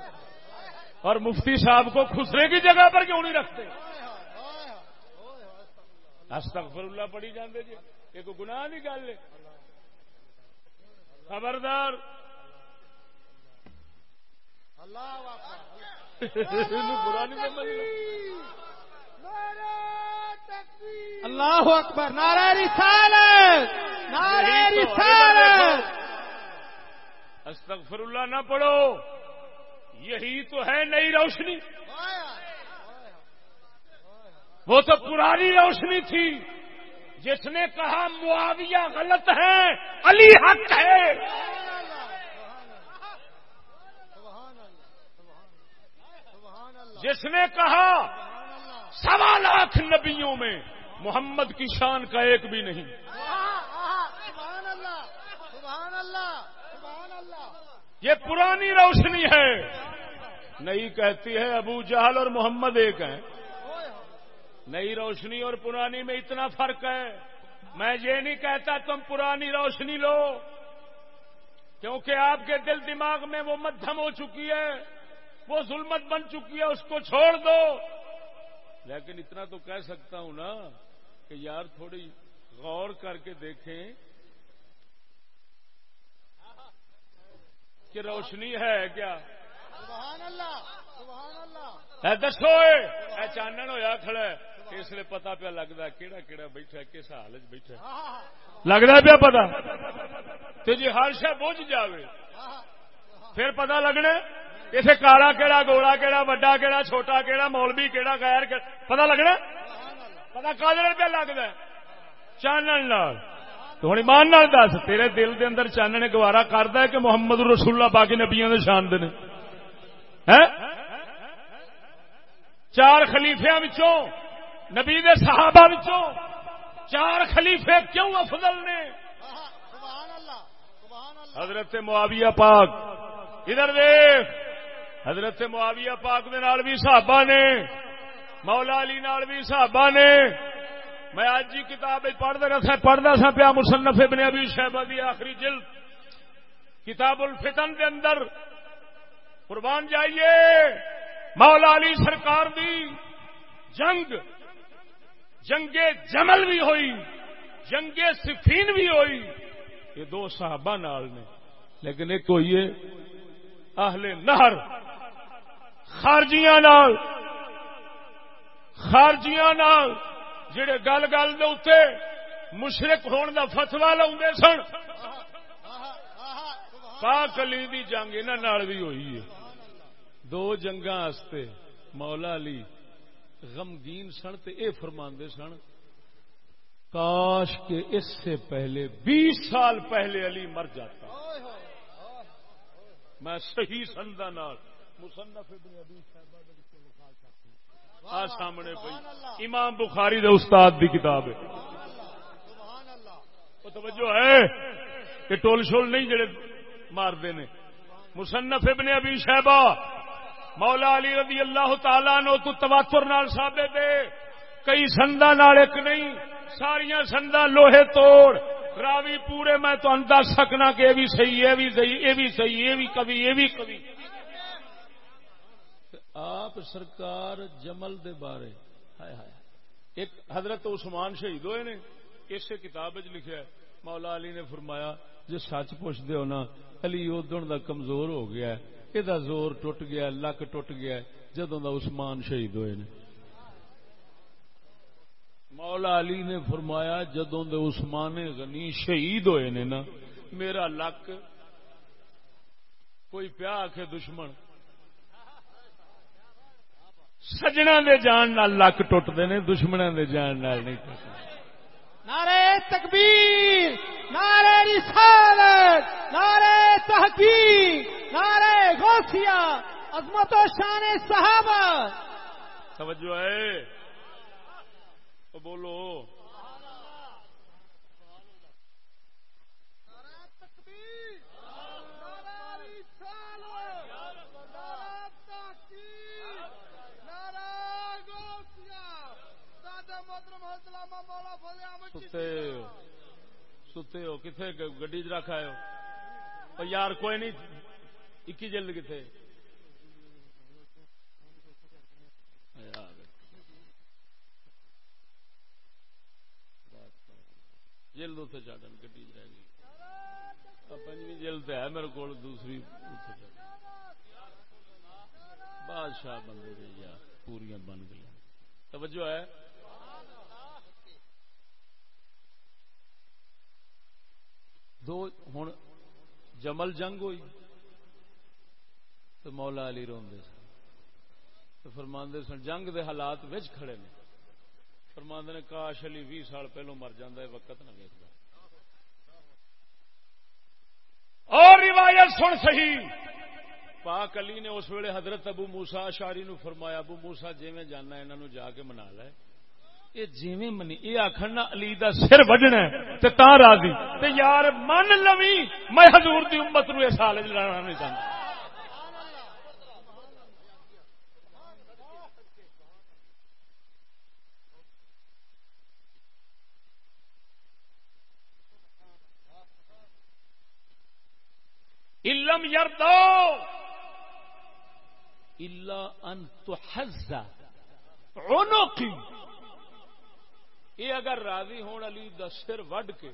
اور مفتی صاحب کو خسرے کی جگہ پر کیوں نہیں رکھتے؟ استغفر اللہ پڑھی جاندے جی۔ ایک گناہ نہیں گل ہے؟ خبردار۔ اللہ اکبر نعرہ رسالت نعرہ رسالت۔ استغفر اللہ نہ پڑھو۔ یہی تو ہے نئی روشنی۔ وہ تو پرانی روشنی تھی جس نے کہا معاویہ غلط ہے، علی حق ہے۔ جس نے کہا سوا لاکھ نبیوں میں محمد کی شان کا ایک بھی نہیں۔ یہ پرانی روشنی ہے۔ نئی کہتی ہے ابو جہل اور محمد ایک ہیں۔ نئی روشنی اور پرانی میں اتنا فرق ہے۔ میں یہ نہیں کہتا تم پرانی روشنی لو کیونکہ آپ کے دل دماغ میں وہ مدھم ہو چکی ہے وہ ظلمت بن چکی ہے اس کو چھوڑ دو۔ لیکن اتنا تو کہہ سکتا ہوں نا کہ یار تھوڑی غور کر کے دیکھیں کہ روشنی ہے کیا۔ سبحان اللہ سبحان اللہ۔ اے دسو اے چانن ہویا کھڑا ہے۔ اس لیے پتا پیا لگتا کہڑا کہڑا بیٹھا کس حال چ بیٹھا لگتا پیا پتا۔ تے جی ہر شہ بوجھ جاوے، پھر پتا لگنا اسے کالا کہڑا گوڑا کہڑا وڈا کہڑا چھوٹا کہڑا مولوی کہڑا غیر پتا لگنا پتا کالر پہ لگتا چانن نال۔ تو ہوں ایمان نال دس، تیرے دل دے اندر چاننے گوارا کردا ہے کہ محمد رسول اللہ باقی نبیاں دے شان دے ہیں؟ چار خلیفیاں وچوں نبی دے صحابہ وچوں چار خلیفے کیوں افضل نے؟ حضرت معاویہ پاک۔ ادھر دیکھ، حضرت معاویہ پاک دے نال بھی صحابہ نے، مولا علی نال بھی صحابہ نے۔ میں آج جی کتاب پڑھتا رہا پڑھتا سا پیا مصنف ابن ابی شہبہ دی آخری جلد۔ کتاب الفتن دے اندر قربان جائیے، مولا علی سرکار دی جنگ۔ جنگ جمل بھی ہوئی، جنگ سفین بھی ہوئی۔ یہ دو صحابہ نال نے۔ لیکن ایک ہوئی ہے اہل نہر، خارجیاں نال۔ خارجیاں نال جڑے گل گل دے اتنے مشرق ہون دا فتوا لاؤندے سن۔ پاک علی دی جنگ انہاں نال بھی ہوئی ہے۔ دو جنگاں مولا علی غمگین سن تے اے فرماندے سن، کاش کہ اس سے پہلے بیس سال پہلے علی مر جاتا۔ میں صحیح سندا نال مصنف ابن ابی شیبہ آ سامنے پئی۔ امام بخاری دے استاد دی کتاب ہے۔ وہ توجہ ہے کہ ٹول شول نہیں جڑے مار نے۔ مصنف ابن ابی شہبہ مولا علی رضی اللہ تعالی نو تو تواتر نال ثابت ہے۔ کئی سندا نال ایک نہیں، ساریاں سندا لوہے توڑ۔ راوی پورے میں تو دس سکنا کہ یہ بھی صحیح، یہ بھی صحیح، یہ بھی صحیح، یہ بھی کبھی، یہ بھی کبھی۔ آپ سرکار جمل دے بارے، ہائے ہائے۔ ایک حضرت عثمان شہید ہوئے نے اس کتاب لکھا ہے، مولا علی نے فرمایا جی سچ پوچھتے ہو نا، علی ادن دا کمزور ہو گیا یہ زور ٹوٹ گیا، لک ٹوٹ گیا، جدوں دا عثمان شہید ہوئے نے۔ مولا علی نے فرمایا، جدوں دے عثمان غنی شہید ہوئے نے نا، میرا لک کوئی پیا آخ دشمن؟ سجنا دے جان نال لک ٹوٹتے نے دشمنوں دے جان نال نہیں ٹوٹتے نعرہ تکبیر، نعرہ رسالت، نعرہ تحقیق، نعرہ غوثیہ، عظمت و شان صحابہ۔ توجہ ہے۔ تو بولو۔ ستے ہو؟ ستے ہو؟ کتنے گڈی چ رکھ آئے ہو؟ یار کوئی نہیں، اکی جلد کتنے جلد اتنے چاڑن گڈی رہ گئی۔ پنجی جلد ہے میرے کو دوسری بادشاہ بندے دے یا پوریا بن گئی توجہ ہے؟ دو ہوں جمل جنگ ہوئی تو مولا علی روندے سن تو فرماندے سن جنگ دے حالات وچ کھڑے نے فرماندے نے کاش علی بھی سال پہلو مر جاندہ ہے، وقت نہ ویکدا اور روایت سن صحیح۔ پاک علی نے اس ویلے حضرت ابو موسا شاری نو فرمایا، ابو موسا جی میں جانا انہوں جا کے منا لے۔ یہ جیویں منی یہ آخر نا علی دا سر وڈنا تے تا راضی تے یار من لوی میں حضور دی امت نو اس حال لانا نہیں چاہتا علم یردو الا ان تحز عنقی یہ اگر راضی ہون علی دا سر وڈ کے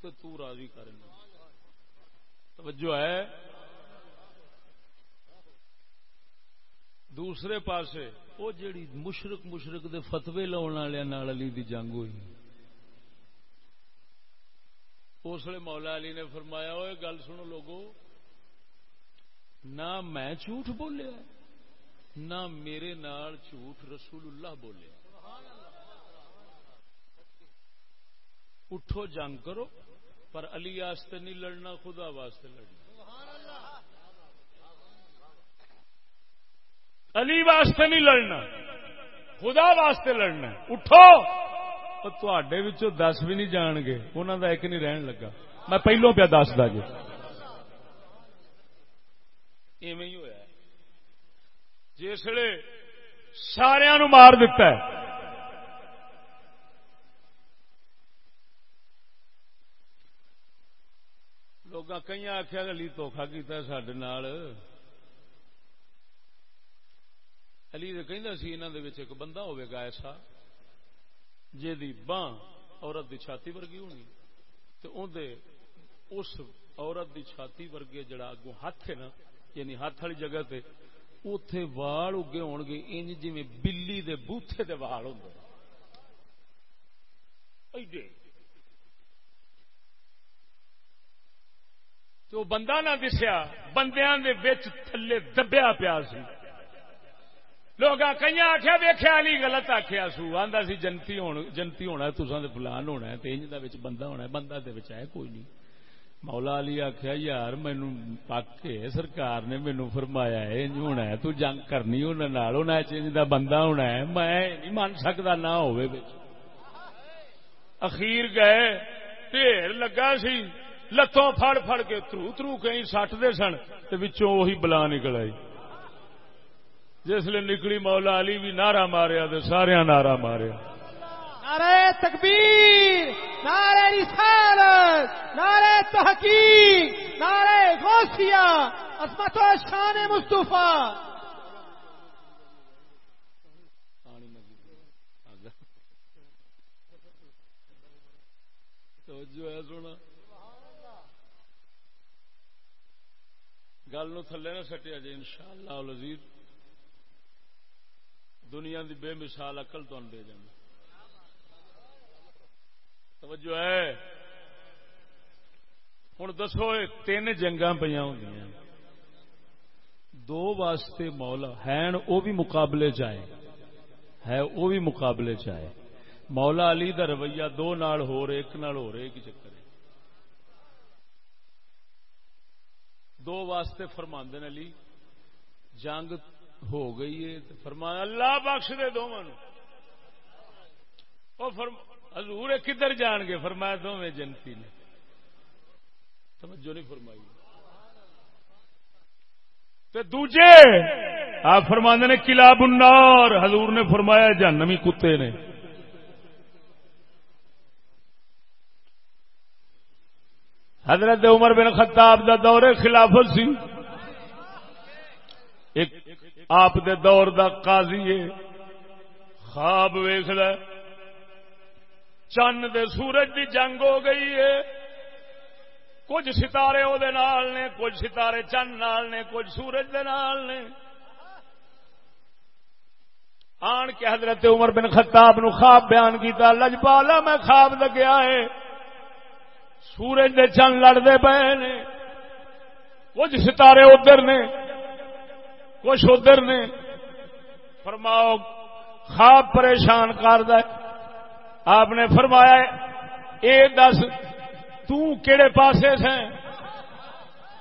تو تو راضی کرنا توجہ ہے؟ دوسرے پاسے وہ جیڑی مشرق مشرق دے فتوے لاؤن والے علی دی جنگ ہوئی۔ اس لیے مولا علی نے فرمایا وہ گل سنو لوگو، نہ میں جھوٹ بولیا، نہ میرے نال جھوٹ رسول اللہ بولیا۔ اٹھو جنگ کرو، پر علی واسطے نہیں لڑنا، خدا واسطے لڑنا۔ علی واسطے نہیں لڑنا، خدا واسطے لڑنا۔ اٹھو! دس بھی نہیں جان گے انہوں کا ایک نہیں رہن لگا۔ میں پہلو پیا دس دا جی۔ ایویں ہی ہوا جسے سارا مار دیتا ہے لوگ کئی آخیا علی دھوکھا کیا سڈے علی سی تو کہ ایک بندہ ہوگا ایسا جی بان عورت دی چھاتی ورگی ہونی تو اندر اس عورت دی چھاتی ورگے جڑا اگوں ہاتھ ہے نا یعنی ہاتھ والی جگہ تے اتے وال اگے ہون گے انج جی بلی دے بوتھے دے وال ہوں تو بندہ نہ دسیا، بندیاں دے وچ تھلے دبیا پیا سی۔ لوگ کئی آخیا ویخیا علی غلط آخیا سو۔ آتا سی، جنتی ہون، جنتی ہونا تسا فلان ہونا انج بندہ ہونا ہے، بندہ ہے کوئی نہیں۔ مولا علی آخیا یار مینو پک سرکار نے مینو فرمایا انج ہونا ہے، تو جنگ کرنی ہونا چنج کا بندہ ہونا ہے، میں نہیں من سکتا نہ ہو اخیر گئے، ڈھیر لگا سی۔ لتوں فڑ فڑ کے ترو ترو کہیں سٹتے سن تو وہی بلا نکل آئی۔ جس لیے نکلی مولا علی بھی نعرہ ماریا تو سارا نعرہ ماریا۔ نعرہ تکبیر نعرہ رسالت نعرہ تحقیق نعرہ غوثیہ عظمت و شان مصطفیٰ۔ جو ہے سونا۔ گل نو تھلے نہ سٹیا جی ان شاء اللہ دنیا دی بے مثال اقل تو دے جانا توجہ ہے۔ ہوں دسو تین جنگا پہ ہوں دو واسطے مولا ہے وہ بھی مقابلے چائے ہے وہ بھی مقابلے چائے مولا علی دا رویہ دو نال ہو رہے، ایک نال ہو رہے کی چکر ہے دو واسطے فرماندے علی۔ جنگ ہو گئی ہے فرمایا، اللہ بخش دے دونوں حضور کدھر جان گے؟ فرمایا دونوں جنتی نے۔ توجہ نہیں فرمائی۔ تے دوجے، آپ فرمانے نے قلعہ بنار حضور نے فرمایا، جہنمی کتے نے۔ حضرت عمر بن خطاب دا دور خلافت سی۔ ایک آپ دے دور دا قاضی ہے۔ خواب ویخ چند دے سورج دی جنگ ہو گئی ہے۔ کچھ ستارے وہ نے، کچھ ستارے چند نال نے، کچھ سورج دے نال نے۔ آن کے حضرت عمر بن خطاب نو خواب بیان کیتا، لجپالا میں خواب لگیا ہے۔ سورج دے چند لڑتے پے نے۔ کچھ ستارے ادھر نے، کچھ ادھر نے۔ فرماؤ، خواب پریشان کر دے آپ نے فرمایا، اے دس کہڑے پاسے سے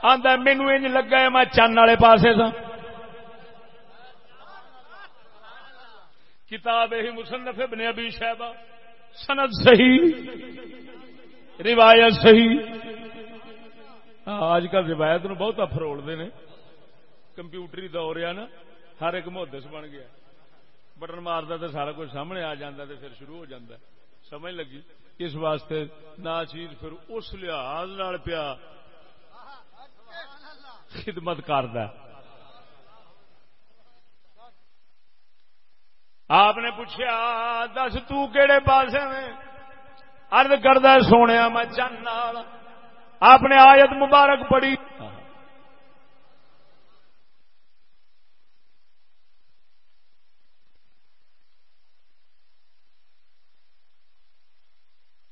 آدھا مینو انج لگا ہے، میں چند والے پاسے سا کتاب ہی مصنف ابن ابی شہبہ سند صحیح۔ روایت صحیح۔ ہاں، آج کل روایت نو بہت فروڑتے ہیں۔ کمپیوٹری دور ہے نا، ہر ایک محدث بن گیا۔ بٹن مارتا تو سارا کچھ سامنے آ جاتا تو پھر شروع ہو جاتا۔ سمجھ لگی؟ اس واسطے نہ چیز پھر اس لحاظ پیا خدمت کرد آپ نے پوچھا دس تیڑے پاس میں ارد کرد سونے میں چند آپ نے آیت مبارک پڑھی۔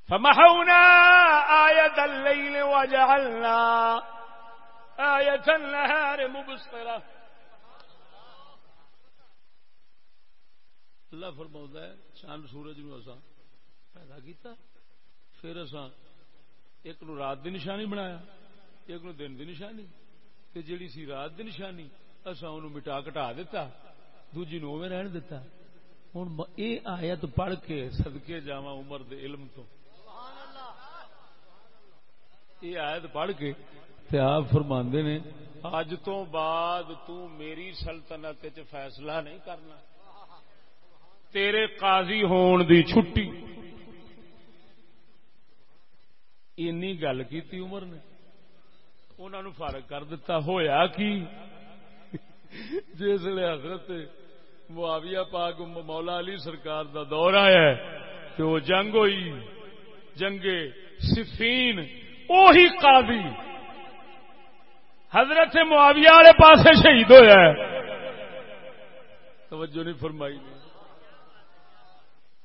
فمحونا آية الليل وجعلنا آية النهار مبصرة اللہ فرما ہے، چاند سورج نو اصا پیدا کیتا۔ پھر اصا ایک نو رات دی نشانی بنایا، ایک نو دن دی نشانی۔ تے جیڑی سی رات دی نشانی اصا انہوں مٹا کٹا دیتا دوجی نو میں رہن دیتا ہوں اے آیت پڑھ کے صدقے جاواں عمر دے علم تو۔ یہ آیت پڑھ کے تے آپ فرماندے نے اج تو بعد تو میری سلطنت فیصلہ نہیں کرنا۔ تیرے قاضی ہون دی چھٹی۔ اینی گل کی عمر نے انہوں نے فرق کر دیتا ہویا کی جس حضرت معاویہ پاک مولا علی سرکار دا دور آیا کہ وہ جنگ ہوئی جنگے صفین اوہی قاضی حضرت معاویہ والے پاس شہید ہوا توجہ نہیں فرمائی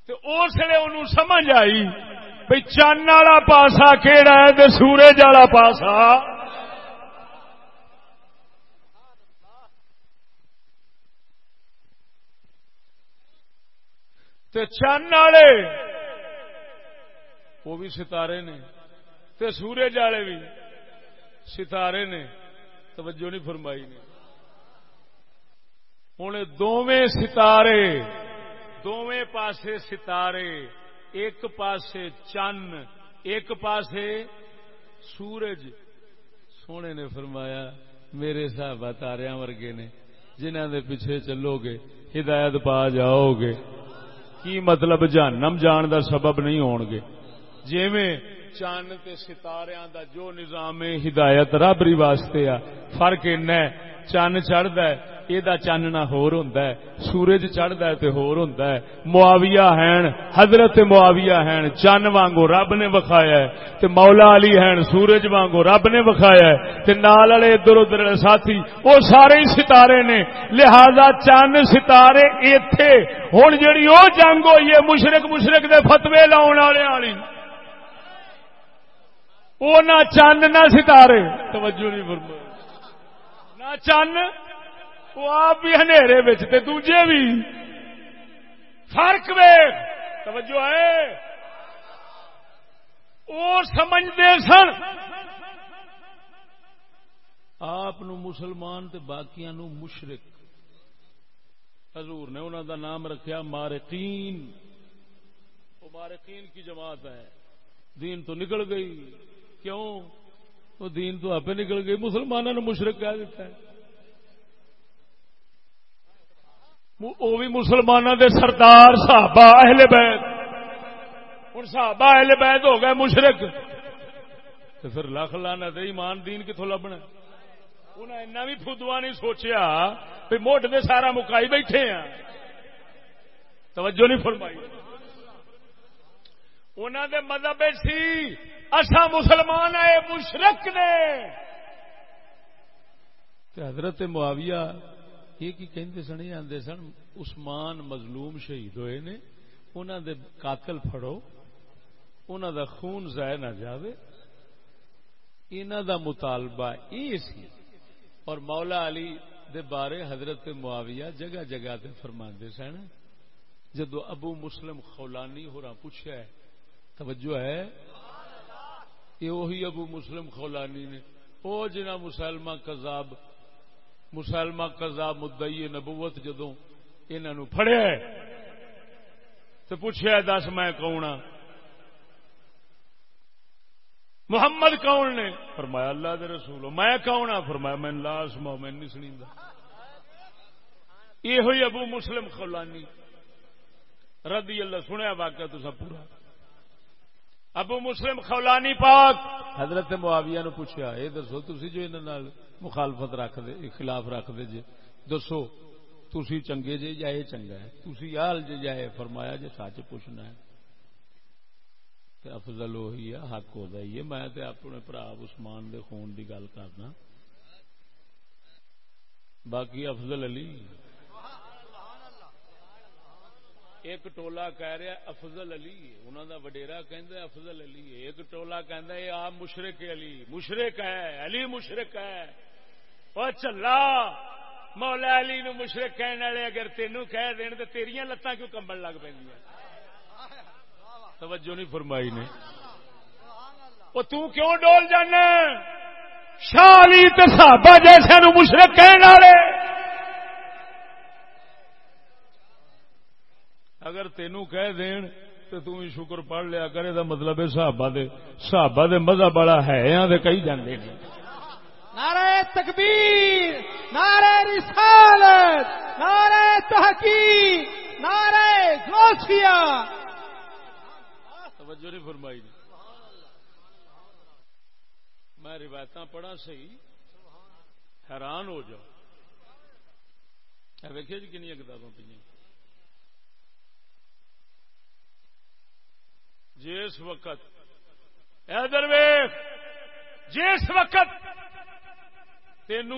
تو اس لیے انہوں سمجھ آئی بھائی چان والا پاسا کہڑا ہے تو سورج والا پاسا؟ چند والے، وہ بھی ستارے نے، تے سورج والے بھی ستارے نے، توجہ نہیں فرمائی نے۔ ہوں دونوں ستارے دونوں پاسے ستارے۔ ایک پاسے چن، ایک پاسے سورج۔ سونے نے فرمایا، میرے صاحب تاریا ورگے نے جنہ دے پیچھے چلو گے ہدایت پا جاؤ گے کی مطلب جانم جان دا سبب نہیں ہون گے جیویں چند ستاریاں دا جو نظام ہدایت رابری واسطے آ، فرق اینا چند چڑھتا ہے یہ چاننا ہور ہوندا سورج چڑھتا ہے تے ہور ہوندا ہے معاویہ ہیں حضرت معاویہ ہیں چن وانگو رب نے وکھایا ہے مولا علی ہیں سورج وانگو رب نے وکھایا ہے نال والے ادھر ادھر ساتھی وہ سارے ہی ستارے نے لہذا چند ستارے ایتھے ہن جڑی او جنگ ہوئی ہے مشرک مشرک دے فتوی لاؤن والے والی وہ نہ چند نہ ستارے توجہ نہیں فرما نہ چند وہ آپ بھی دوجے بھی فرق وے توجہ ہے وہ سمجھتے سن آپ مسلمان تے باقیاں نو مشرق حضور نے انہوں دا نام رکھیا مارقین وہ مارقین کی جماعت ہے دین تو نکل گئی کیوں وہ دین تو آپ نکل گئی مسلمانوں نے مشرق کہہ دیتا ہے وہ بھی مسلمانوں کے سردار صحابہ اہل بیت۔ ہوں صحابہ اہل بیت ہو گئے مشرق تو پھر لکھ لانا تو ایمان دین کتوں لبنا؟ انہیں ایسا بھی فدوا نہیں سوچیا بھی موٹ دے سارا مکائی بیٹھے ہیں توجہ نہیں فرمائی۔ انہوں دے مذہب سی اصا مسلمان آئے مشرق نے۔ حضرت معاویہ یہ کی کہندے سن آدھے سن، عثمان مظلوم شہید ہوئے نے انہوں دے قاتل پھڑو انہوں دا خون ضائع نہ جاوے۔ انہوں دا مطالبہ یہ سی، اور مولا علی دے بارے حضرت معاویہ جگہ جگہ تے فرماندے سن، جدو ابو مسلم خولانی ہو پوچھا ہے، توجہ ہے؟ یہ وہی ابو مسلم خولانی نے۔ وہ جنا مسلمہ کذاب مسلمہ کذاب مدعی نبوت جدو انہوں فڑیا تو پوچھا دس میں کون ہاں محمد کون نے؟ فرمایا، اللہ دے رسول، میں کون ہاں فرمایا، میں لاس مو میں نہیں سنی یہ ہوئی ابو مسلم خلانی، رضی اللہ، سنیا واقعہ تو سب پورا۔ ابو مسلم خولانی پاک۔ حضرت معاویہ نو پوچھا یہ دسو تھی جو انہوں مخالفت رکھ دے، خلاف رکھ دے جی۔ دسو تھی چنگے جے یا یہ چنگا ہے؟ تھی آل جے جائے فرمایا جی سچ پوچھنا ہے۔ افضل وہی ہے، حق ہو ہی ہے۔ میں اپنے برا عثمان دے خون دی گل کرنا۔ باقی افضل علی۔ ایک ٹولا کہہ رہا افضل علی۔ انہوں دا وڈیرا کہ افضل علی۔ ایک ٹولا کہ آ مشرق علی۔ مشرق ہے، علی مشرق ہے۔ وہ چلا مولا علی نو مشرق کہنے والے اگر تینوں کہہ دین تو تیریاں لتاں کیوں کمبن لگ پہ توجہ نہیں فرمائی نے۔ وہ تو کیوں ڈول جانا؟ شالی تو صحابہ جیسے نو مشرق کہنے والے۔ اگر تینوں کہہ دین تو تم ہی شکر پڑھ لیا کرے، دا مطلب ہے صحابہ دے صحابہ دے مذہب بڑا ہے، یہاں دے کئی جاندے ہیں نعرہ تکبیر، نعرہ رسالت، نعرہ تحقیق، نعرہ غوثیہ توجہ نہیں فرمائی دی میں روایت پڑھا سی حیران ہو جاؤ ویکیا جی کنیا کتاباں پہ جس وقت درویش، جس وقت تین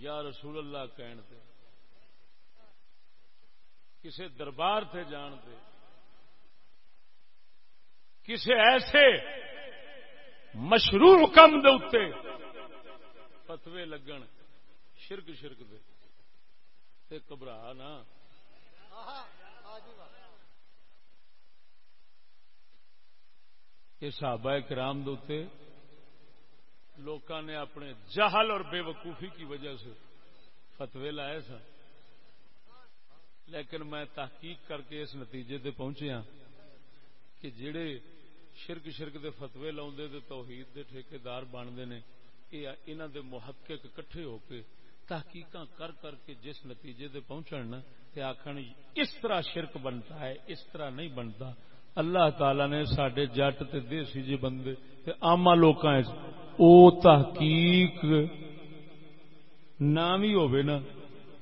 یا رسول اللہ کہن تے کسے دربار سے جان دے۔ کسے ایسے مشروع کم دے فتوے لگن۔ شرک شرک دے۔ تے گھبرا نہ یہ صحابہ کرام دوتے لوکاں نے اپنے جہل اور بے وقوفی کی وجہ سے فتوے لائے سن۔ لیکن میں تحقیق کر کے اس نتیجے تے پہنچیا کہ جڑے شرک شرک دے فتوے لاؤ دے توحید دے ٹھیکیدار بنتے ہیں یہ انہوں دے محقق کٹھے ہو کے تحقیق کر کر کے جس نتیجے تے پہنچن تے آخر اس طرح شرک بنتا ہے، اس طرح نہیں بنتا۔ اللہ تعالی نے سڈے جٹ تے دیسی جی بندے تے آما لوگ او تحقیق نام ہی ہوئے نا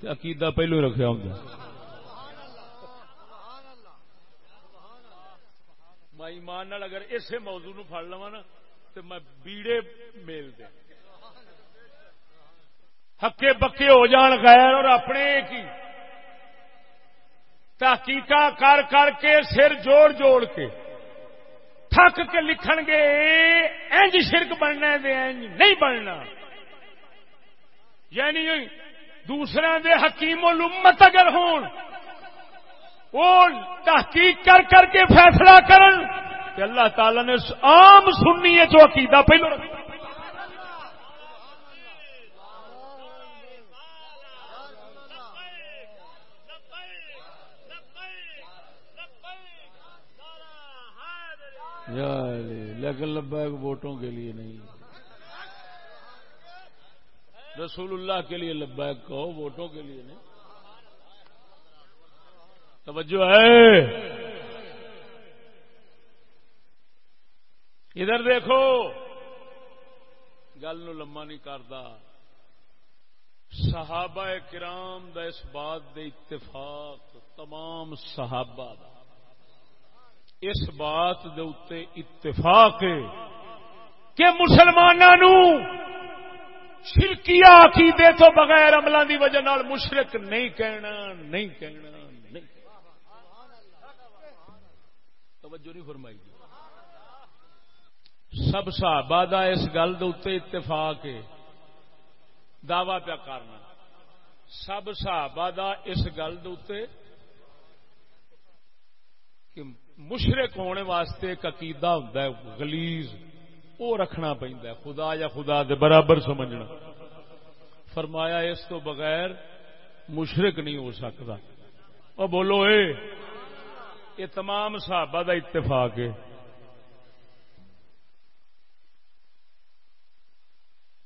تے عقیدہ پہلو رکھا ہوں میں ایمان اگر اسے موضوع نو پڑ لوا نا تو میں بیڑے میل دیا ہکے بکے ہو جان غیر اور اپنے کی۔ تحقیق کر کر کے سر جوڑ جوڑ کے تھک کے لکھن گے انج شرک بننا دے انج نہیں بننا۔ یعنی دوسرے دے حکیم الامت اگر ہون، وہ تحقیق کر کر کے فیصلہ کرن۔ کہ اللہ تعالی نے عام سننی ہے جو عقیدہ پہلو رکھا لیکن لبیک ووٹوں کے لیے نہیں۔ رسول اللہ کے لیے لبیک کہو، ووٹوں کے لیے نہیں۔ توجہ ہے۔ ادھر دیکھو، گل نو لما نہیں کرتا۔ صحابہ کرام دا اس بات دے اتفاق تمام صحابہ دا۔ اس بات دے اتے اتفاق کہ مسلمانوں شرکیا عقیدے تو بغیر عملوں دی وجہ نال مشرک نہیں کہنا نہیں کہنا، نہیں توجہ نہیں فرمائی دی سب صحابہ دا اس گل دے اتے اتفاق ہے۔ دعوی پیا کرنا۔ سب صحابہ دا اس گل دے اتے کہ مشرق ہونے واسطے ایک عقیدہ ہوتا ہے گلیز وہ رکھنا پہنتا ہے، خدا یا خدا دے برابر سمجھنا۔ فرمایا، اس تو بغیر مشرق نہیں ہو سکتا۔ اور بولو، اے، یہ تمام صحابہ دا اتفاق ہے۔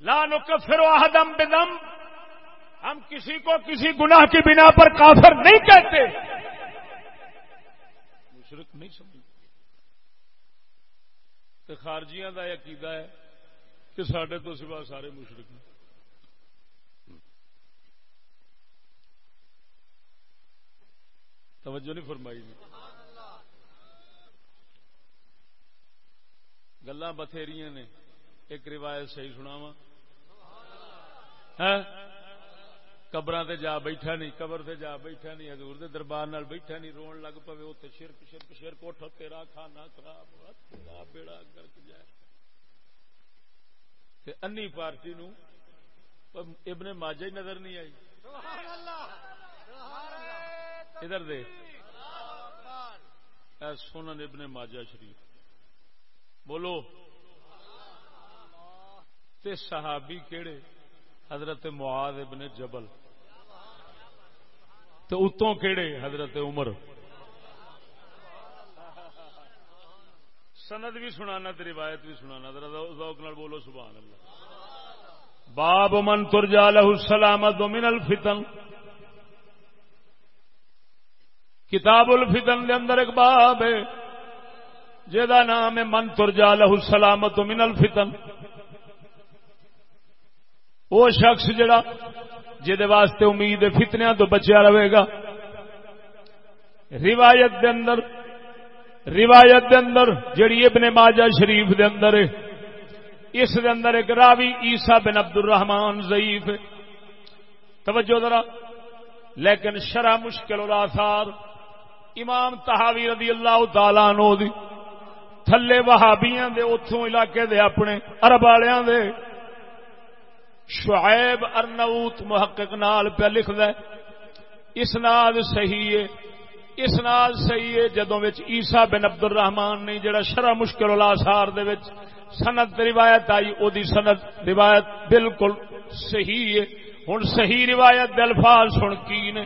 لا نکفر احدم بدم ہم کسی کو کسی گناہ کی بنا پر کافر نہیں کہتے۔ نہیں سمجھتے خارجیاں کا عقیدہ ہے کہ سڈے تو سوا سارے مشرق ہیں۔ توجہ نہیں فرمائی جی گلا بتھیری نے ایک روایت صحیح سناوا ہاں؟ قبر سے جا بیٹھا نہیں، قبر سے جا بیٹھا نہیں، حضور دے دربار نال بیٹھا نہیں، رون لگ پوے اتنے شرک شرک شرک اٹھ تیرا کھانا خراب ہاں، تیرا بیڑا گرک جائے۔ تے انی پارٹی نو ابن ماجہ ہی نظر نہیں آئی۔ ادھر دے سنن ابن ماجہ شریف۔ بولو۔ تے صحابی کیڑے؟ حضرت معاذ ابن جبل۔ تو اتوں کیڑے؟ حضرت عمر۔ سند بھی سنانا، تے روایت بھی سنانا ذوق نال بولو، سبحان اللہ۔ باب من ترجا له السلامت من الفتن۔ کتاب الفتن دے اندر ایک باب ہے جہاں نام ہے من ترجا له السلامت من الفتن۔ وہ شخص جڑا جہد واسطے امید فتنیا تو بچیا رہے گا۔ روایت دے اندر، روایت دے اندر جڑی ابن ماجہ شریف دے اندر ہے، اس دے اندر ایک راوی عیسا بن عبد الرحمان ضعیف توجہ ذرا، لیکن شرح مشکل الاثار امام تحاوی رضی اللہ تعالی نو دی۔ تھلے وہابیاں دے اتوں علاقے دے، اپنے عرب والوں دے۔ شعیب ارنوت محقق نال پہ لکھ دے اسناد صحیح ہے اسناد صحیح ہے جدوں وچ عیسیٰ بن عبد الرحمان نے جڑا شرح مشکل الاسار دے وچ سند روایت آئی، او دی سند روایت بالکل صحیح ہے۔ ہن صحیح روایت دے الفاظ سن کی نے؟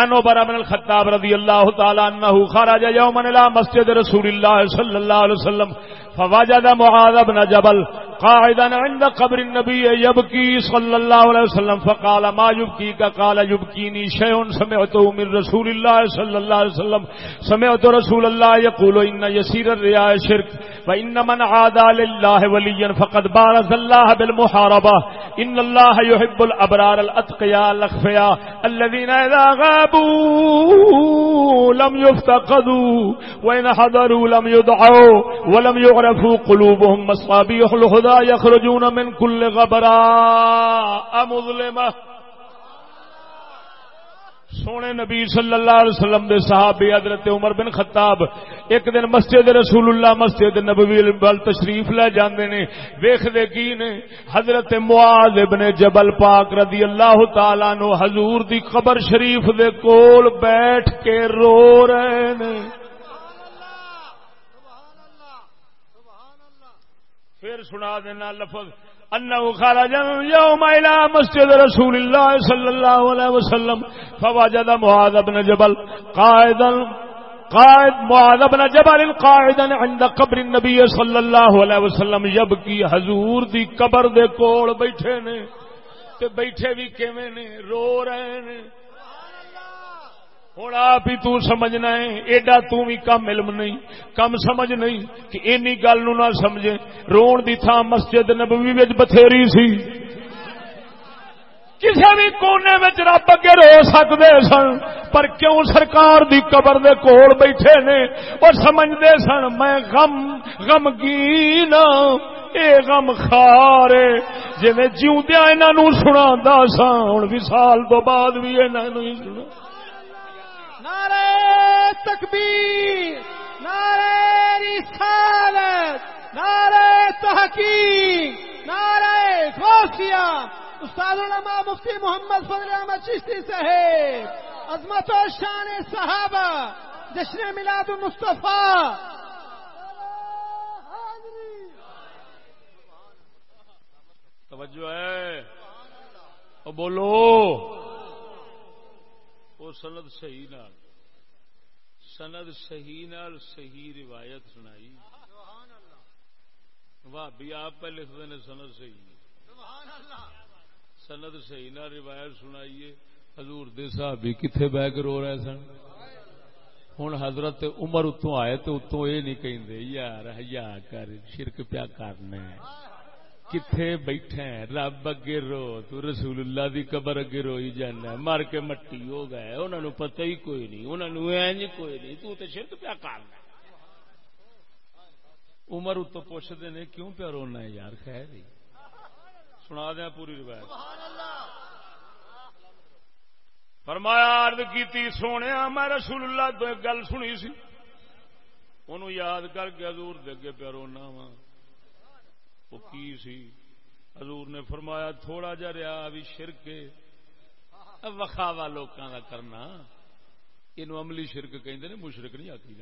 عنو برا من الخطاب رضی اللہ تعالی عنہ خرج یوما الى مسجد رسول اللہ صلی اللہ علیہ وسلم فوجد معاذ بن جبل قاعدا عند قبر النبي يبكي صلى الله عليه وسلم فقال ما يبكيك قال يبكيني شيء سمعته من رسول الله صلى الله عليه وسلم. سمعت رسول الله يقول ان يسير الرياء شرك وان من عادى لله وليا فقد بارز الله بالمحاربه ان الله يحب الابرار الاتقياء الاخفياء الذين اذا ذهبوا، لم يفتقدوا، وإن حضروا لم يدعوا ولم يعرفوا قلوبهم مصابيح الهدى، يخرجون من كل غبراء مظلمة. سونے نبی صلی اللہ علیہ وسلم دے صحابی حضرت عمر بن خطاب ایک دن مسجد رسول اللہ مسجد نبوی بل تشریف لے جاندے نے ویکھ دے کی نے؟ حضرت معاذ ابن جبل پاک رضی اللہ تعالی نو حضور دی قبر شریف دے کول بیٹھ کے رو رہے نے۔ پھر سنا دینا لفظ انه خرج يوم الى مسجد رسول الله صلى الله عليه وسلم، فوجد معاذ بن جبل قائدا، قائد معاذ بن جبل قائدا عند قبر النبي صلى الله عليه وسلم يبكي حضور دی قبر دے کول بیٹھے نے، تے بیٹھے بھی کیویں نے، رو رہے نے۔ ہوں آپ ہی تمجنا ہے ایڈا بھی کم علم نہیں کم سمجھ نہیں کہ اینی گل نہ سمجھے رون دی تھان مسجد نبوی بتھیری سی کسی بھی کونے میں رب اگے رو سکتے سن پر کیوں سرکار دی قبر دے کول بیٹھے نے اور سمجھتے سن میں غم غمگین اے غم خارے جی جیوندیا انہوں سنا سا ہوں بھی سال تو بعد بھی انہوں ہی سنا نعرہ تکبیر، نعرہ رسالت، نعرہ تحقیق، نعرہ غوثیہ۔ استاد علماء مفتی محمد فضل احمد چشتی صاحب، عظمت و شان صحابہ، جشن میلاد المصطفیٰ۔ توجہ ہے۔ او بولو۔ وہ سند صحیح نال۔ سند صحیح نال صحیح روایت سنائی۔ بھابی آپ پہ لکھتے ہیں سند صحیح۔ سند صحیح نہ روایت سنائیے۔ حضور دے صحابی کتنے بہ کے رو رہے سن؟ ہوں حضرت عمر اتوں آئے تو اتوں یہ نہیں کہیں یار ہیا کر شرک پیا کرنا کتنے بیٹھے رب اگے رو تو رسول اللہ دی قبر اگے روئی جانا مر کے مٹی ہو گئے انہوں نے پتہ ہی کوئی نہیں انہوں نے اینج کوئی نہیں، تو تے شرک پیا کرنا عمر اتو پوچھتے نے، کیوں پیا رونا ہے یار؟ خیر ہی۔ سنا دیا پوری روایت۔ فرمایا، عرض کی سونے میں رسول اللہ تو ایک گل سنی سی۔ انہوں یاد کر کے حضور دے پیا رونا وا۔ وہ کی سی؟ حضور نے فرمایا، تھوڑا جا رہا بھی شرک وکھاوا لوکاں کا کرنا۔ یہ عملی شرک کہ مشرق نہیں آتی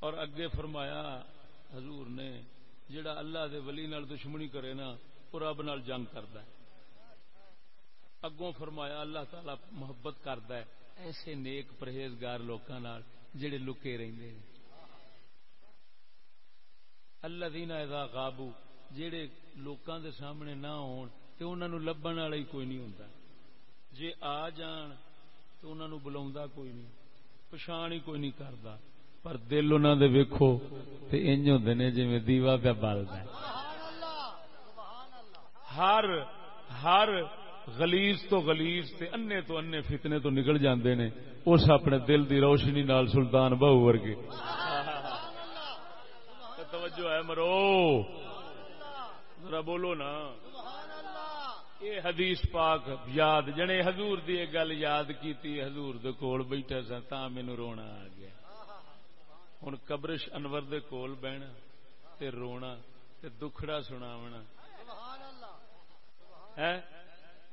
اور اگے فرمایا، حضور نے جڑا اللہ دے ولی نال دشمنی کرے نا، وہ رب نال جنگ کرد اگوں فرمایا، اللہ تعالی محبت کرد ایسے نیک پرہیزگار لوکاں نال جڑے لکے رہندے ہیں۔ اللہ دینا ادا قابو جہے لوکاں دے سامنے نہ ہون، تے انہاں نو لبن والا ہی کوئی نہیں ہوندا۔ جے آ جان تو انہاں نو بلاوندا کوئی نہیں۔ پچھان ہی کوئی نہیں کردا۔ پر دل انہوں دے ویکھو، تے انج ہوندے نے جویں دیوا پیا بالدا ہے ہر ہر غلیظ تو غلیظ، تے انے تو انے فتنے تو نکل جاندے نے۔ اس اپنے دل دی روشنی نال سلطان بہو ورگے۔ سبحان توجہ ہے مرو۔ ذرا بولو نا۔ یہ حدیث پاک یاد جنے حضور دی گل یاد کیتی حضور دے کول بیٹھا سا تا مینو رونا آ گیا۔ ہوں قبرش انور دے کول بہنا تے رونا تے دکھڑا سناونا۔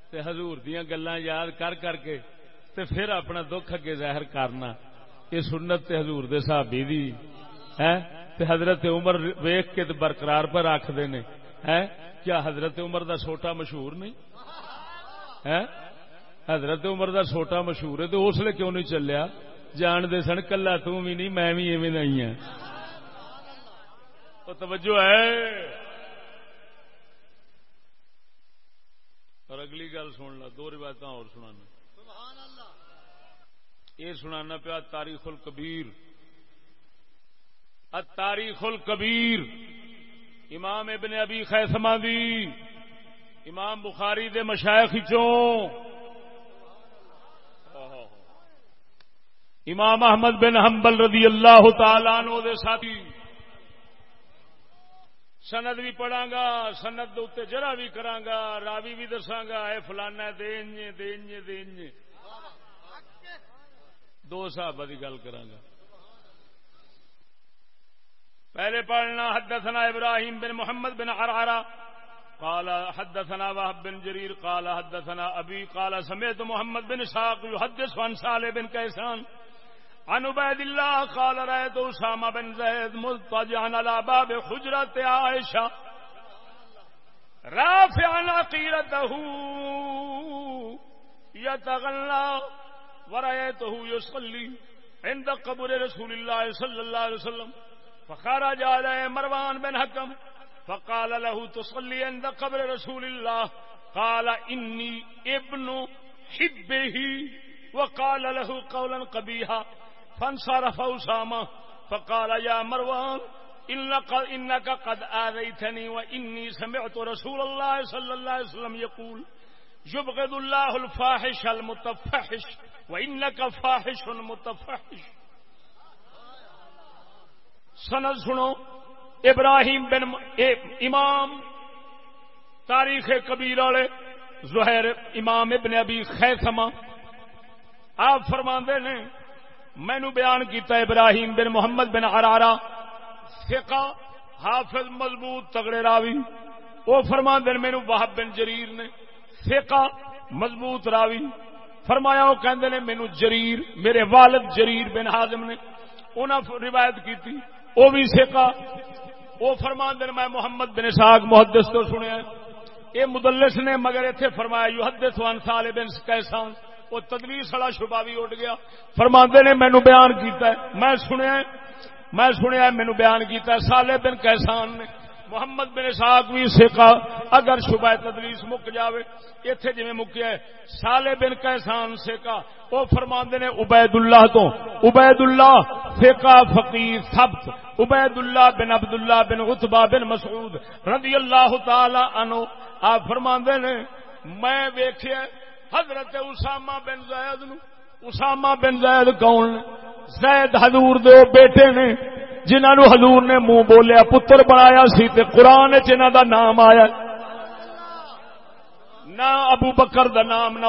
تے حضور دیاں گلاں یاد کر کر کے تے پھر اپنا دکھ اگے ظاہر کرنا۔ یہ سنت تے حضور دے صحابی دی۔ ہے تے حضرت عمر ویخ کے برقرار پر آخر نے۔ کیا حضرت عمر دا سوٹا مشہور نہیں؟ حضرت عمر دا سوٹا مشہور ہے تو اس لیے کیوں نہیں چلیا؟ جان دے سن کلا تم بھی نہیں میں بھی ایویں نہیں ہوں توجہ ہے۔ اور اگلی گل سن لا دو روایت اور سنانا۔ یہ سنانا پیا تاریخ الکبیر۔ التاریخ الکبیر امام ابن ابی خیسما دی امام بخاری دے مشائخ چوں امام احمد بن حنبل رضی اللہ تعالی عنہ دے ساتھی. سند بھی پڑھا گا، سند اتنے جرا بھی گا، راوی بھی دساگا اے فلانا دین دین دین دو صحابہ کی گل کرا پہلے پڑھنا حدثنا ابراہیم بن محمد بن عرعرہ، قال حدثنا وهب بن جرير قال حدثنا ابي قال سمعت محمد بن اسحاق يحدث عن صالح بن كيسان عن عبيد الله قال رايت اسامه بن زيد مضطجعا على باب حجره عائشه رافعا عقيرته يتغلى ورأيته يصلي عند قبر رسول الله صلى الله عليه وسلم فخرج عليه مروان بن حكم فقال له تصلي عند قبر رسول الله. قال إني ابن حبه. وقال له قولا قبيحا. فانصرف أسامة. فقال يا مروان، إنك قد آذيتني وإني سمعت رسول الله صلى الله عليه وسلم يقول، يبغض الله الفاحش المتفحش، وإنك فاحش متفحش. سند سنو۔ ابراہیم بن امام، تاریخ کبیر والے زہر امام ابن ابی خیسما آپ فرما نے مینو بیان کیتا ابراہیم بن محمد بن ارارا فقہ، حافظ مضبوط تگڑے راوی۔ وہ فرما دے مینو واہب بن جریر نے۔ فقہ، مضبوط راوی۔ فرمایا، وہ کہندے نے مینو جریر، میرے والد جریر بن حازم نے۔ انہاں روایت کی وہ بھی سکا وہ فرما دن میں محمد بن ساگ محدث تو سنیا۔ یہ مدلس نے مگر اتنے فرمایا یو حدث وان سال بن وہ تدلیس والا شبہ بھی اٹھ گیا۔ فرما نے مینو بیان کیتا ہے۔ میں سنیا میں سنیا مینو بیان کیتا ہے۔ سالے بن کیسان نے محمد بن اسحاق بھی سیکا اگر شبہ تدریس مک جاوے، ایتھے جی جویں مکیا ہے، سالے بن کیسان سیکا وہ فرماندے نے عبید اللہ تو عبید اللہ فقہ فقیر ثبت عبید اللہ بن عبد اللہ بن عتبہ بن مسعود رضی اللہ تعالی عنہ، آپ فرماندے نے، میں ویکھیا حضرت اسامہ بن زید نو، اسامہ بن زید کون زید حضور دے بیٹے نے جنہوں حضور نے منہ بولیا، پتر بنایا سی تے قرآن چنہ دا نام آیا۔ نہ ابو بکر دا نام، نہ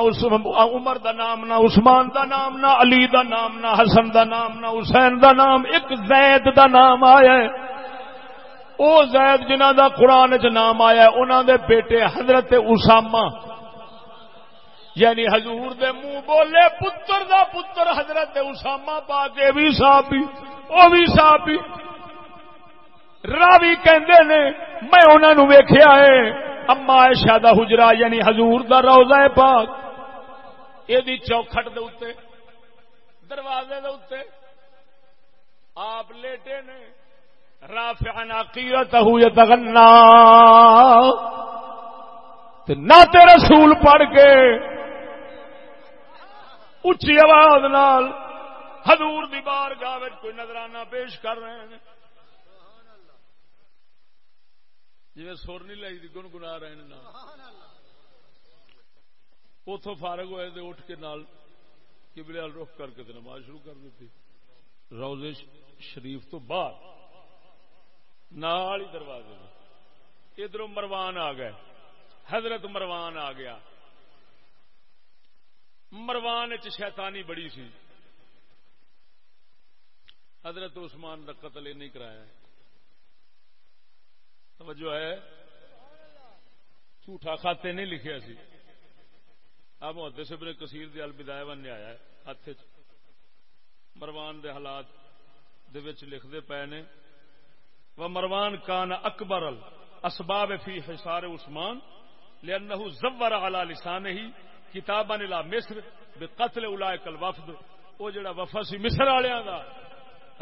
عمر دا نام، نہ عثمان دا نام، نہ علی دا نام، نہ حسن دا نام، نہ حسین دا نام، ایک زید دا نام آیا ہے۔ او زید جنہ دا قرآن چ نام آیا ہے انہوں دے بیٹے حضرت اسامہ یعنی حضور دے منہ بولے، پتر دا پتر حضرت اسامہ پا کے بھی صاحب بھی وہ بھی صاحب بھی راوی کہندے نے، میں انہوں نے ویکھیا ہے، اما عائشہ دا حجرا یعنی حضور دا روزہ پاک۔ یہ چوکھٹ دے اوتے، دروازے دے اوتے۔ آپ لیٹے نے رافع ناقیرتہ یتغنا۔ نہ تے رسول پڑھ کے اچھی آواز نال حضور دی بار گاہ کوئی نظرانہ پیش کر رہے ہیں؟ جی سر نہیں لائی گن گنا رہے ہیں اتو فارغ ہوئے دے اٹھ کے نال کبلے رخ کر کے نماز شروع کر دیتی۔ روزے شریف تو بعد نال ہی دروازے ادھر مروان آ گئے، حضرت مروان آ گیا۔ مروان شیطانی بڑی سی۔ حضرت عثمان کا قتل یہ نہیں کرایا۔ توجہ ہے۔ جھوٹا خاتے نہیں لکھیا سی۔ اب محدے نے کثیر دیا البدایا بن آیا ہے ہاتھ مروان دے حالات دے وچ لکھ دے پے نے۔ وہ مروان کان اکبر اسباب فی حصار عثمان لأنه زور على لسانه کتاباں لا مصر بے قتل اولائک الوفد۔ او جڑا وفد سی مصر والےاں دا۔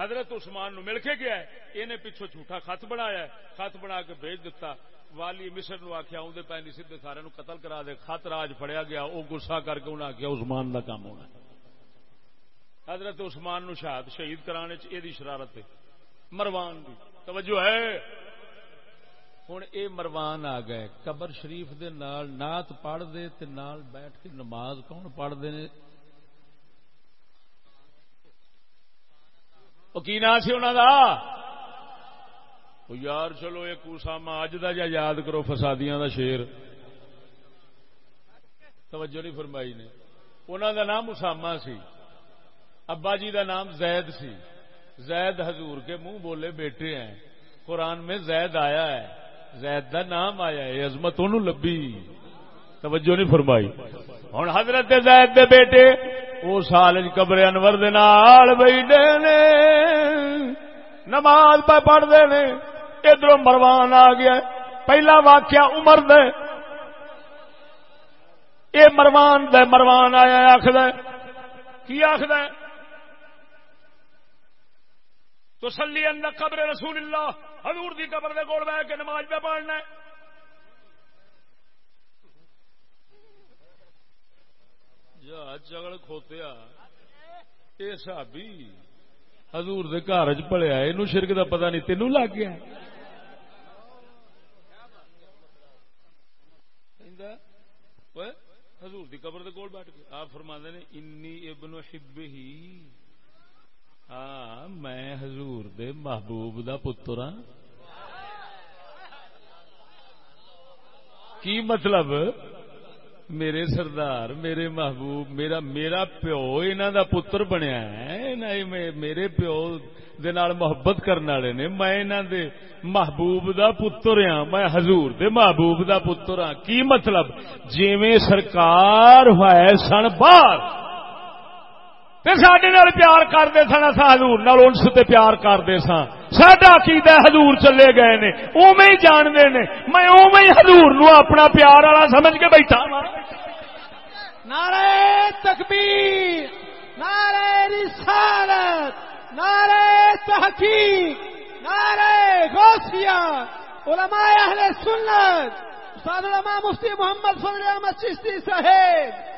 حضرت عثمان نو مل کے گیا ہے، اینے پیچھے جھوٹا خط بنایا ہے۔ خط بنا کے بھیج دیتا والی مصر نو آکھیا اوندے پینی سیدھے، سارے نو قتل کرا دے۔ خط راج پھڑیا گیا، او غصہ کر کے انہاں آکھیا، عثمان دا کام ہونا حضرت عثمان نو شہاد شہید کرانے چ ایدی شرارت ہے۔ مروان دی۔ توجہ ہے۔ ہوں اے مروان آ گئے قبر شریف دے نال نات پڑھ دے تے نال بیٹھ کے نماز کون پڑھ دے نے کی نا سی انہوں دا یار چلو ایک اسامہ اج دا جا یاد کرو فسادیاں دا شیر توجہ نہیں فرمائی نے انہوں دا نام اسامہ سی ابا جی دا نام زید سی زید حضور کے منہ بولے بیٹے ہیں قرآن میں زید آیا ہے زید دا نام آیا ہے، عظمت انہوں لبی توجہ نہیں فرمائی۔ ہوں حضرت زید دے بیٹے وہ سال قبر انور دال بیٹھے نے۔ نماز پہ پڑھتے نے۔ ادھر مروان آ گیا۔ پہلا واقعہ عمر دے۔ اے مروان دے مروان آیا آخد کی آخد تو سلی اندر قبر رسول اللہ۔ حضور دی قبر دے کول بہ کے نماز پہ پڑھنا ہے۔ جگڑ کھوتیا یہ سابی حضور دے گھر چ پلیا یہ شرک دا پتہ نہیں تینوں لگ گیا حضور دی قبر دے کول بیٹھ کے۔ آپ فرما نے، انی ابن حب ہی ہاں میں حضور دے محبوب دا پتر ہاں۔ کی مطلب؟ میرے سردار، میرے محبوب، میرا میرا پیو انہوں دا پتر بنیا ہے۔ میرے پیو دے نال محبت کرنے والے نے۔ میں دے محبوب دا پتر ہاں۔ میں حضور دے محبوب دا پتر ہاں۔ کی مطلب؟ جیویں سرکار ہوئے سن باہر۔ سڈے پیار کرتے سن اصا حضور نال انس تے پیار کرتے سن ساڈا عقیدہ حضور چلے گئے نے اوے ہی جانتے نے۔ میں اوے ہی حضور نو اپنا پیار والا سمجھ کے بیٹھا۔ نعرہ تکبیر، نعرہ رسالت، نعرہ تحقیق، نعرہ غوثیہ، علماء اہل سنت استاد علماء مفتی محمد فضل احمد چشتی صاحب۔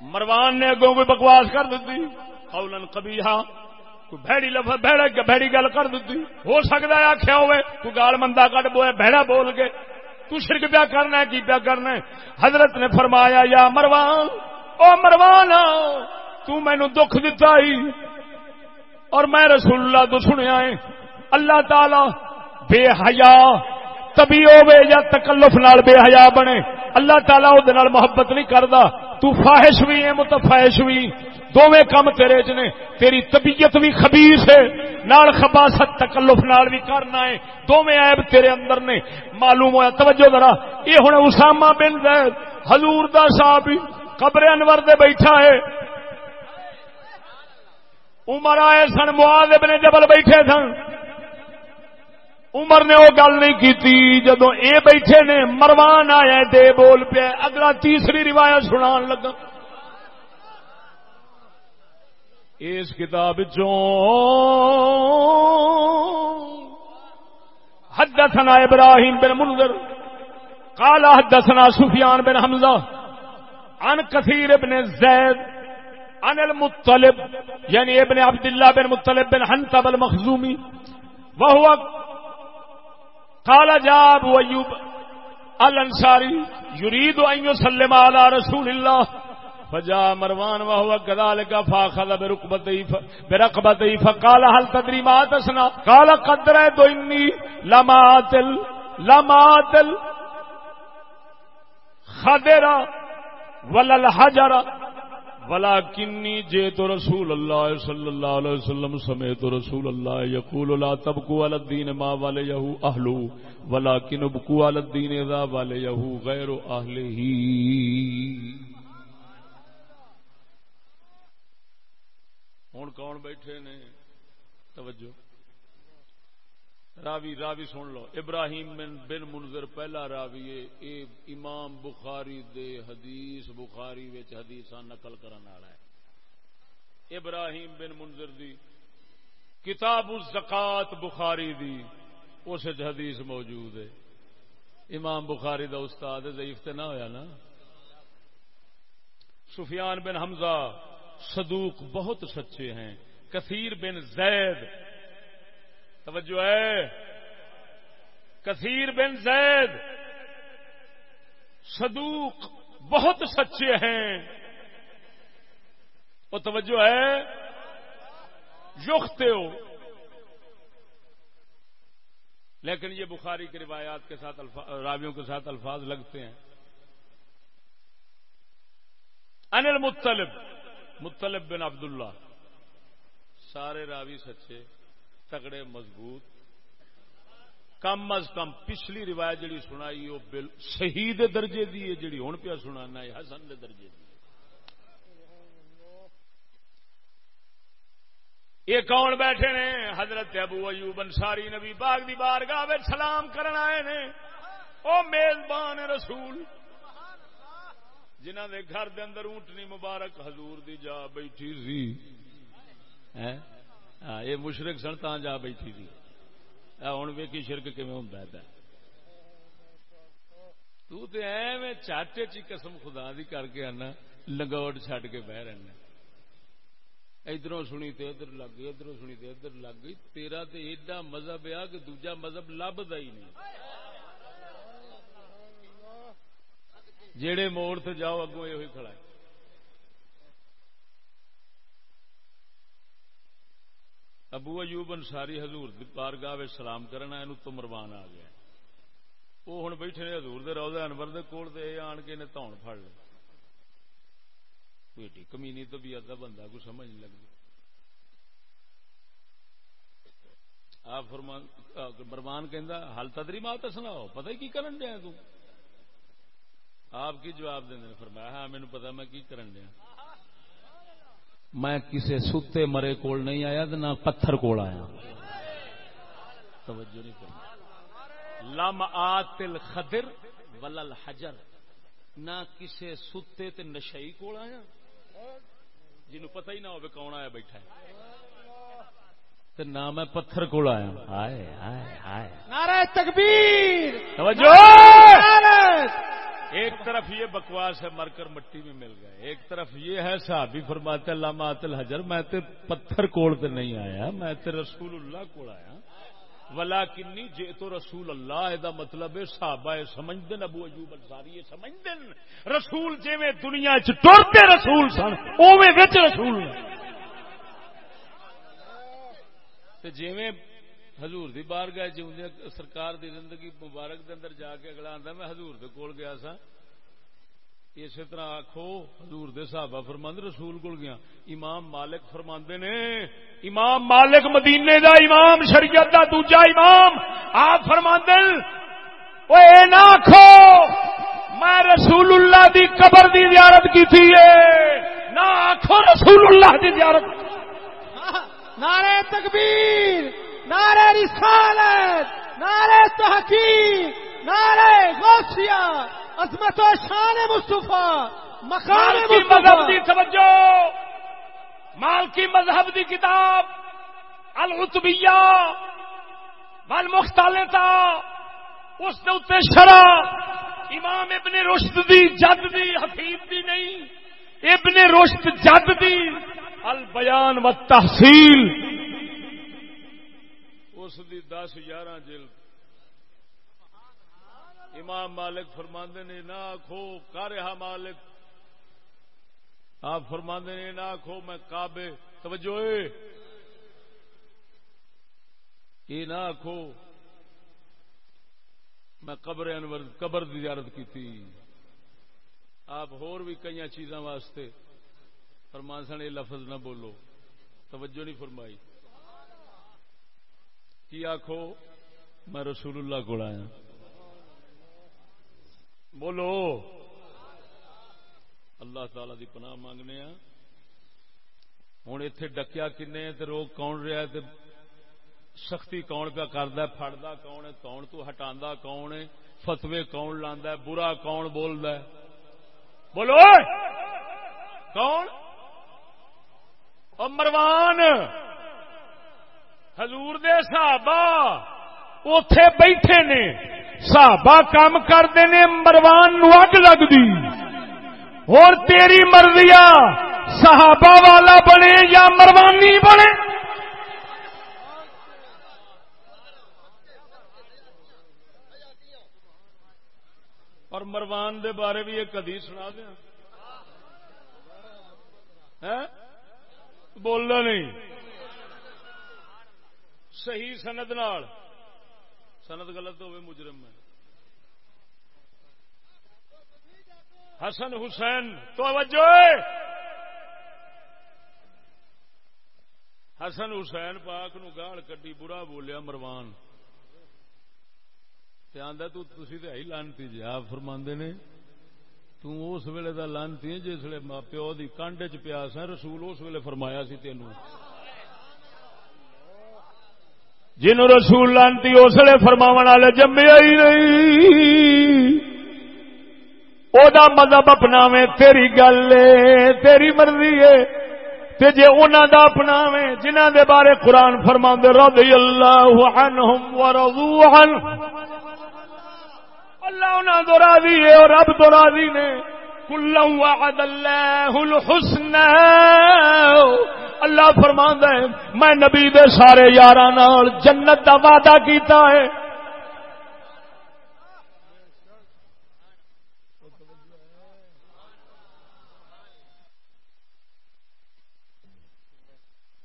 مروان نے اگوں کوئی بکواس کر دیتی۔ قولا قبیحہ، کوئی بھڑی لفظ، بھڑا بھڑی گل کر دیتی۔ ہو سکتا ہے آخیا ہوئے، کوئی گال مندہ کٹ بوئے، بھڑا بول کے۔ تو شرک پیا کرنا ہے، کی پیا کرنا ہے؟ حضرت نے فرمایا، یا مروان، او مروان، تو مینو دکھ دتا ہی۔ اور میں رسول اللہ تو سنیا ہے۔ اللہ تعالی بے حیا تبھی ہوے یا تکلف نال بے حیا بنے۔ اللہ تعالی وہ محبت نہیں کرتا تو فاحش بھی ہے، متفاحش بھی۔ دونوں کم تیرے چ نے تیری طبیعت بھی خبیس ہے۔ نال خباست تکلف نال بھی کرنا ہے۔ دونوں عیب تیرے اندر نے۔ معلوم ہوا توجہ ذرا۔ یہ ہوں اسامہ بن زید، حضور دا صاحب قبر انور دے بیٹھا ہے۔ عمر آئے سن، معاذ ابن جبل بیٹھے سن۔ عمر نے وہ گل نہیں کی جدو اے بیٹھے نے، مروان آیا، دے بول پیا، اگلا تیسری روایت سنان لگا۔ اس کتاب حدثنا ابراہیم بن منذر، قال حدثنا سفیان بن حمزہ، عن کثیر ابن زید، عن المطلب یعنی ابن عبداللہ بن مطلب بن حنطب المخزومی وهو قال جاب ایوب الانصاری يريد ان يسلم على رسول الله فجاء مروان وهو كذلك فاخذ بركبتيه بركبتيه فقال هل تدري ما تصنع؟ قال قد رأيت اني لما اتل لما اتل خضر ولا الحجر ولا کنی جے تو رسول اللہ صلی اللہ علیہ وسلم سمے تو رسول اللہ یقول لا تبکو علی الدین ما والے یہو اہلو ولا کن بکو علی الدین اذا والے یہو غیر اہل ہی ہوں کون بیٹھے نے؟ توجہ راوی راوی سن لو۔ ابراہیم بن بن منظر پہلا راوی اے امام بخاری دے حدیث، بخاری وچ حدیثاں نقل کرن والا ہے۔ ابراہیم بن منظر دی کتاب الزکات بخاری دی، اس حدیث موجود ہے۔ امام بخاری دا استاد ضعیف تے نہ ہویا نا۔ سفیان بن حمزہ صدوق بہت سچے ہیں۔ کثیر بن زید توجہ ہے۔ کثیر بن زید، صدوق بہت سچے ہیں۔ وہ توجہ ہے یوختے ہو۔ لیکن یہ بخاری کی روایات کے ساتھ راویوں کے ساتھ الفاظ لگتے ہیں۔ انل مطلب مطلب بن عبداللہ۔ سارے راوی سچے۔ تگڑے مضبوط۔ کم از کم پچھلی روایت جڑی سنائی، وہ بل، صحیح دے درجے دی ہے، جڑی ہوں پیا سنانا ہے، حسن دے درجے دی یہ کون بیٹھے نے؟ حضرت ابو ایوب انصاری نبی باغ دی بارگاہ سلام کرنا آئے نے۔ او میزبان رسول۔ جنہ دے گھر دے اندر اونٹنی مبارک حضور دی جا بیٹھی سی۔ یہ مشرق سن تا جا بیٹھی تھی ہوں ویکی شرک کم ہوں تو تے ایویں چاٹے چی قسم خدا دی کر کے آنا لنگوٹ چھڈ کے بہ رہنا۔ ادھر سنی تے ادھر لگ گئی ادھر سنی تے ادھر لگ گئی۔ تیرا تے ایڈا مذہب آ کہ دوجا مذہب لبدا ہی نہیں۔ جیڑے موڑ سے جاؤ، اگوں یہ کھڑا ہے۔ ابو ایوب انصاری حضور بارگاہ سلام کرنا یہ تو مروان آ گیا۔ وہ ہوں بیٹھے نے حضور دے روزے انور دے کول دے آن کے انہیں تون پڑ لے۔ کوئی کمینی تو بھی ادا بندہ کو سمجھ نہیں لگتی۔ آپ فرمان برمان کہ حل تدری ماں تو سناؤ، پتہ ہی کی کرن دیا تو؟ آپ کی جواب دیں فرمایا ہاں مینو پتا میں کی کرن دیا۔ میں کسی ستے مرے کول نہیں آیا نہ پتھر کول آیا۔ توجہ نہیں کرنا لم آتل خدر ولل حجر نہ کسے ستے تے نشئی کول آیا۔ جنوں پتہ ہی نہ ہوے کون آیا بیٹھا ہے۔ تے نہ میں پتھر کول آیا۔ ہائے ہائے ہائے۔ نعرہ تکبیر۔ توجہ! ایک طرف یہ بکواس ہے مر کر مٹی میں مل گئے، ایک طرف یہ ہے صحابی فرماتے اللہ ماتل حجر، میں تے پتھر کوڑ تے نہیں آیا، میں تے رسول اللہ کوڑ آیا۔ ولا کنی جے تو رسول اللہ دا مطلب ہے صحابہ اے سمجھ دن ابو ایوب انصاری یہ سمجھ دن رسول جویں دنیا چ ٹرتے رسول سن، اوویں وچ رسول۔ نے تے جویں حضور دی بار گئے سرکار دی زندگی مبارک دے اندر جا کے اگلا آندا میں حضور دے کول گیا سا اسی طرح آخو حضور دے صحابہ فرمند رسول کول گیا۔ امام مالک فرماندے نے، امام مالک مدینے دا امام، شریعت دا دوجا امام۔ آپ فرماندے او اے نہ آخو میں رسول اللہ دی قبر دی زیارت کی تھی نہ آخو رسول اللہ دی زیارت۔ نعرہ تکبیر۔ نعرہ رسالت نعرہ تحقیق نعرہ غوثیہ عظمت و شان مصطفیٰ مقام کی مذہب دی توجہ مال کی مذہب دی کتاب العتبیہ والمختلطہ اس دے اتنے شرح امام ابن رشد دی جد دی حفیظ دی نہیں ابن رشد جد دی البیان و تحصیل۔ اس دی دس یارہ جلد امام مالک فرماندے نے، نہ آخو کارہا مالک۔ آپ فرماندے نے، نہ آخو میں کعبے، توجہ یہ نہ آخو میں قبر انور، قبر دی زیارت کی آپ ہور بھی کئی چیزاں واسطے فرمان سن، یہ لفظ نہ بولو۔ توجہ نہیں فرمائی۔ کی آخو میں رسول اللہ کو آیا۔ بولو۔ اللہ تعالی دی پناہ مانگنے ہوں اتے ڈکیا کنے روگ کون رہا ہے سختی کون پیا کرد فڑدا کون ہے؟ کون تو ہٹا کون ہے؟ فتوے کون لا برا کون بولد بولو۔ کون؟ او مروان۔ حضور دے صحابہ اتے بیٹھے نے، صحابہ کام کرتے نے، مروان نو اگ لگتی اور تیری مرضیا صحابہ والا بنے یا مروانی بنے؟ اور مروان دے بارے بھی ایک حدیث سنا دیا۔ بولنا نہیں۔ صحیح سند نال۔ سند غلط ہوئے، مجرم میں حسن حسین، توجہ! حسن حسین پاک نو گال کٹی برا بولیا مروان۔ تے آندا، تو تسی تے ہی لانتی جی آپ فرماندے نے۔ تو اس ویلے دا لانتی ہے جس ویلے پیو دی کانڈ چ پیا سا رسول اس ویلے فرمایا سی تینوں۔ جنوں رسول لانتی اس ویلے والے جمے ہی نہیں۔ او دا مذہب اپناویں تیری گل تیری مرضی ہے۔ تے جے انہاں دا اپناویں جنہاں دے بارے قرآن فرماندے رضی اللہ عنہم ورضوا عنہ اللہ انہاں تو راضی ہے اور رب تو راضی نے۔ کل وعد اللہ الحسن اللہ فرماندا ہے، میں نبی دے سارے یاراں نال جنت دا وعدہ کیتا ہے۔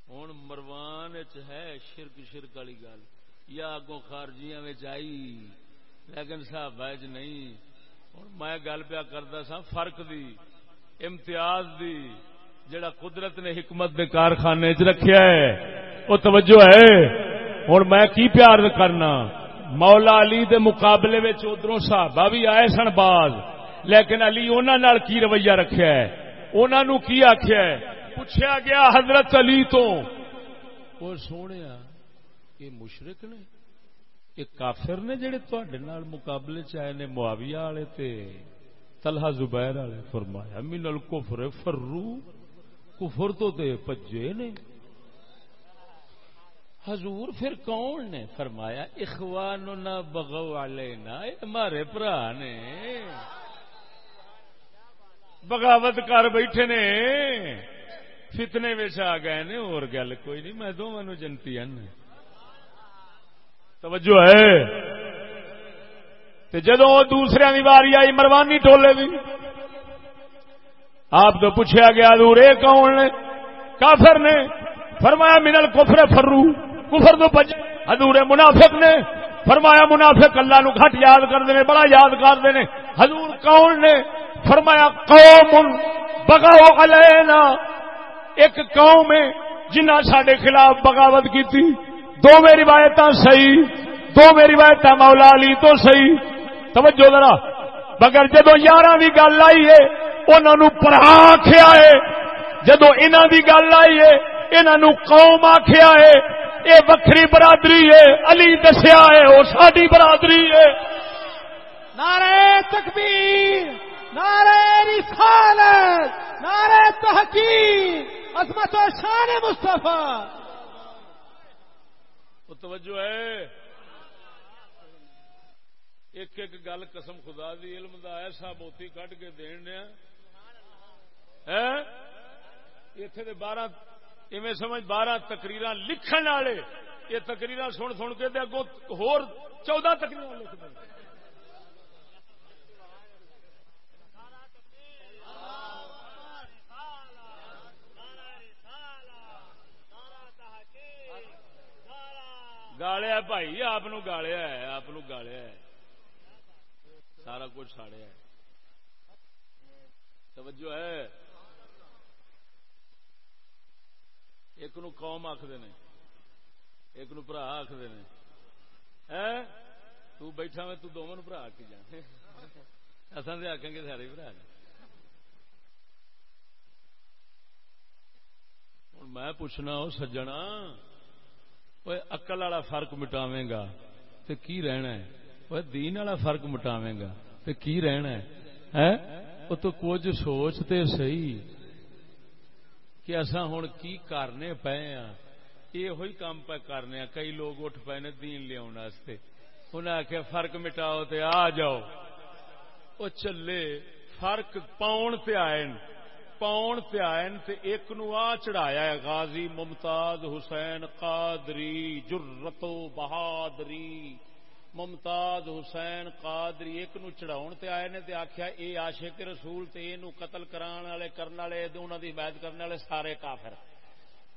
ہوں مروان ہے شرک شرک والی گل۔ یا اگوں خارجیاں آئی، لیکن صاحب نہیں۔ ہوں میں گل پیا کرتا سا فرق دی، امتیاز دی۔ جڑا قدرت نے حکمت دے کارخانے چ رکھیا ہے وہ توجہ ہے۔ ہوں میں کی پیار کرنا؟ مولا علی دے مقابلے ادھروں صحابہ بھی آئے سن باز، لیکن علی انہوں کی رویہ رکھیا ہے؟ انہوں کی آخیا ہے؟ پوچھا گیا حضرت علی تو۔ وہ سونے یہ مشرق نے؟ یہ کافر نے جڑے تے مقابلے چائے نے معاویہ والے تے تلہا زبیر والے؟ فرمایا، من الکفر فرو کفر تو تے پجے نے۔ حضور پھر کون نے فرمایا؟ اخوان نہ بغو والے ہمارے برا نے۔ بغاوت کر بیٹھے نے۔ فتنے میں آ گئے نے، اور گل کوئی نہیں، میں دونوں جنتی توجہ ہے۔ جدو دوسرے کی باری آئی، مروانی ٹولے بھی آپ تو پوچھا گیا دور یہ کون نے کافر نے فرمایا، منل کفر فرو۔ کفر تو بچ ہزور منافق نے فرمایا، منافق اللہ نو گھٹ یاد کرتے ہیں بڑا یاد کرتے ہیں حضور کون نے فرمایا، قوم بگاؤ علینا۔ ایک قوم ہے جنہ سڈے خلاف بغاوت کی تھی دو میں روایت صحیح دو میں روایت مولا علی تو صحیح۔ توجہ ذرا، مگر جدو یار کی گل آئی ہے انہوں پڑھا آخیا ہے۔ جدو انہوں کی گل آئی ہے انہوں قوم آخیا ہے یہ وکری برادری ہے علی دسیا ہے وہ ساری برادری ہے۔ نعرہ تکبیر نعرہ رسالت نعرہ تحقیق عظمت و شان مصطفیٰ۔ توجہ ہے۔ ایک ایک گل قسم خدا دی علم دا ایسا موتی کٹ کے دین دیا۔ اتے بارہ، ایویں سمجھ بارہ تقریر لکھن والے۔ یہ تقریر سن سن کے اگوں ہور چودہ تقریر لکھ دیں گالیا بھائی آپ گالیا ہے، آپ گالیا ہے۔ سارا کچھ ساڑیا ہے۔ توجہ ہے۔ ایک نو قوم آخر نے، ایک نو برا آخر نے۔ تو بیٹھا میں، تو دونوں برا کے جا اصل سے آخیں گے سارے برا ہوں میں پوچھنا وہ سجنا اقل والا فرق مٹاوے گا تو کی رہنا ہے؟ وہ دین والا فرق مٹاوے گا تو کی رہنا ہے؟ وہ تو کچھ سوچتے سی کہ اصا ہوں کی کرنے پے ہاں؟ یہ کام پہ کرنے ہاں۔ کئی لوگ اٹھ پے نے دین لیا انہیں آخیا فرق مٹاؤ تے آ جاؤ۔ وہ چلے، فرق پاؤن تے آئے پاؤن تے آئن تے ایک نو آ چڑھایا ہے۔ غازی ممتاز حسین قادری جرتو بہادری۔ ممتاز حسین قادری ایک نو چڑھاؤن تے آئے نے تے آکھیا اے عاشق رسول تے اے نو قتل کران والے کرن والے تے انہاں دی حمایت کرن والے سارے کافر